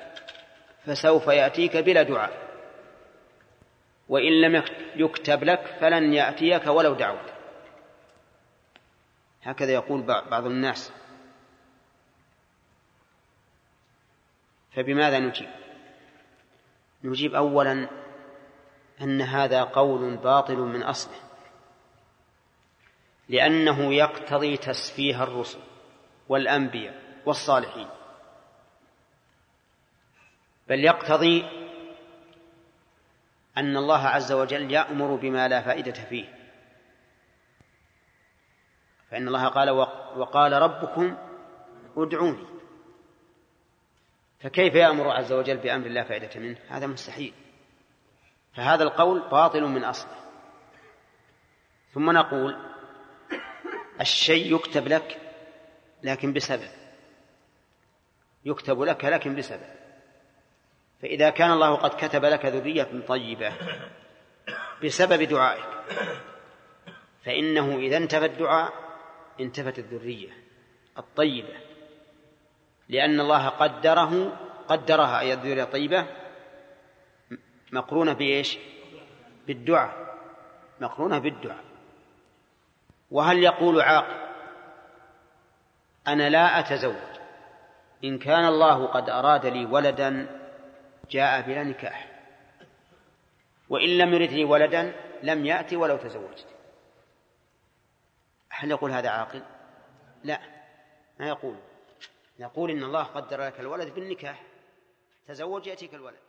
فسوف يأتيك بلا دعاء. وإن لم يكتب لك فلن يأتيك ولو دعوت. هكذا يقول بعض الناس. فبماذا نجيب؟ نجيب أولا أن هذا قول باطل من أصله. لأنه يقتضي تسفيه الرسل والأنبياء والصالحين. بل يقتضي أن الله عز وجل يأمر بما لا فائدة فيه. فإن الله قال وقال ربكم ادعوني. فكيف يأمر عز وجل بأمر لا فائدة منه؟ هذا مستحيل. فهذا القول باطل من أصله. ثم نقول الشيء يكتب لك لكن بسبب. يكتب لك لكن بسبب. فإذا كان الله قد كتب لك ذرية طيبة بسبب دعائك فإنه إذا انتفى الدعاء انتفت الذرية الطيبة لأن الله قدره قدرها أي الذرية الطيبة مقرونة بإيش؟ بالدعاء مقرونة بالدعاء وهل يقول عاقل أنا لا أتزوج إن كان الله قد أراد لي ولدا جاء بلا نكاح. وإن لم يرد لي ولدا لم يأتي ولو تزوجت. هل يقول هذا عاقل؟ لا. ما يقول؟ نقول إن الله قدر لك الولد بالنكاح تزوج يأتيك الولد.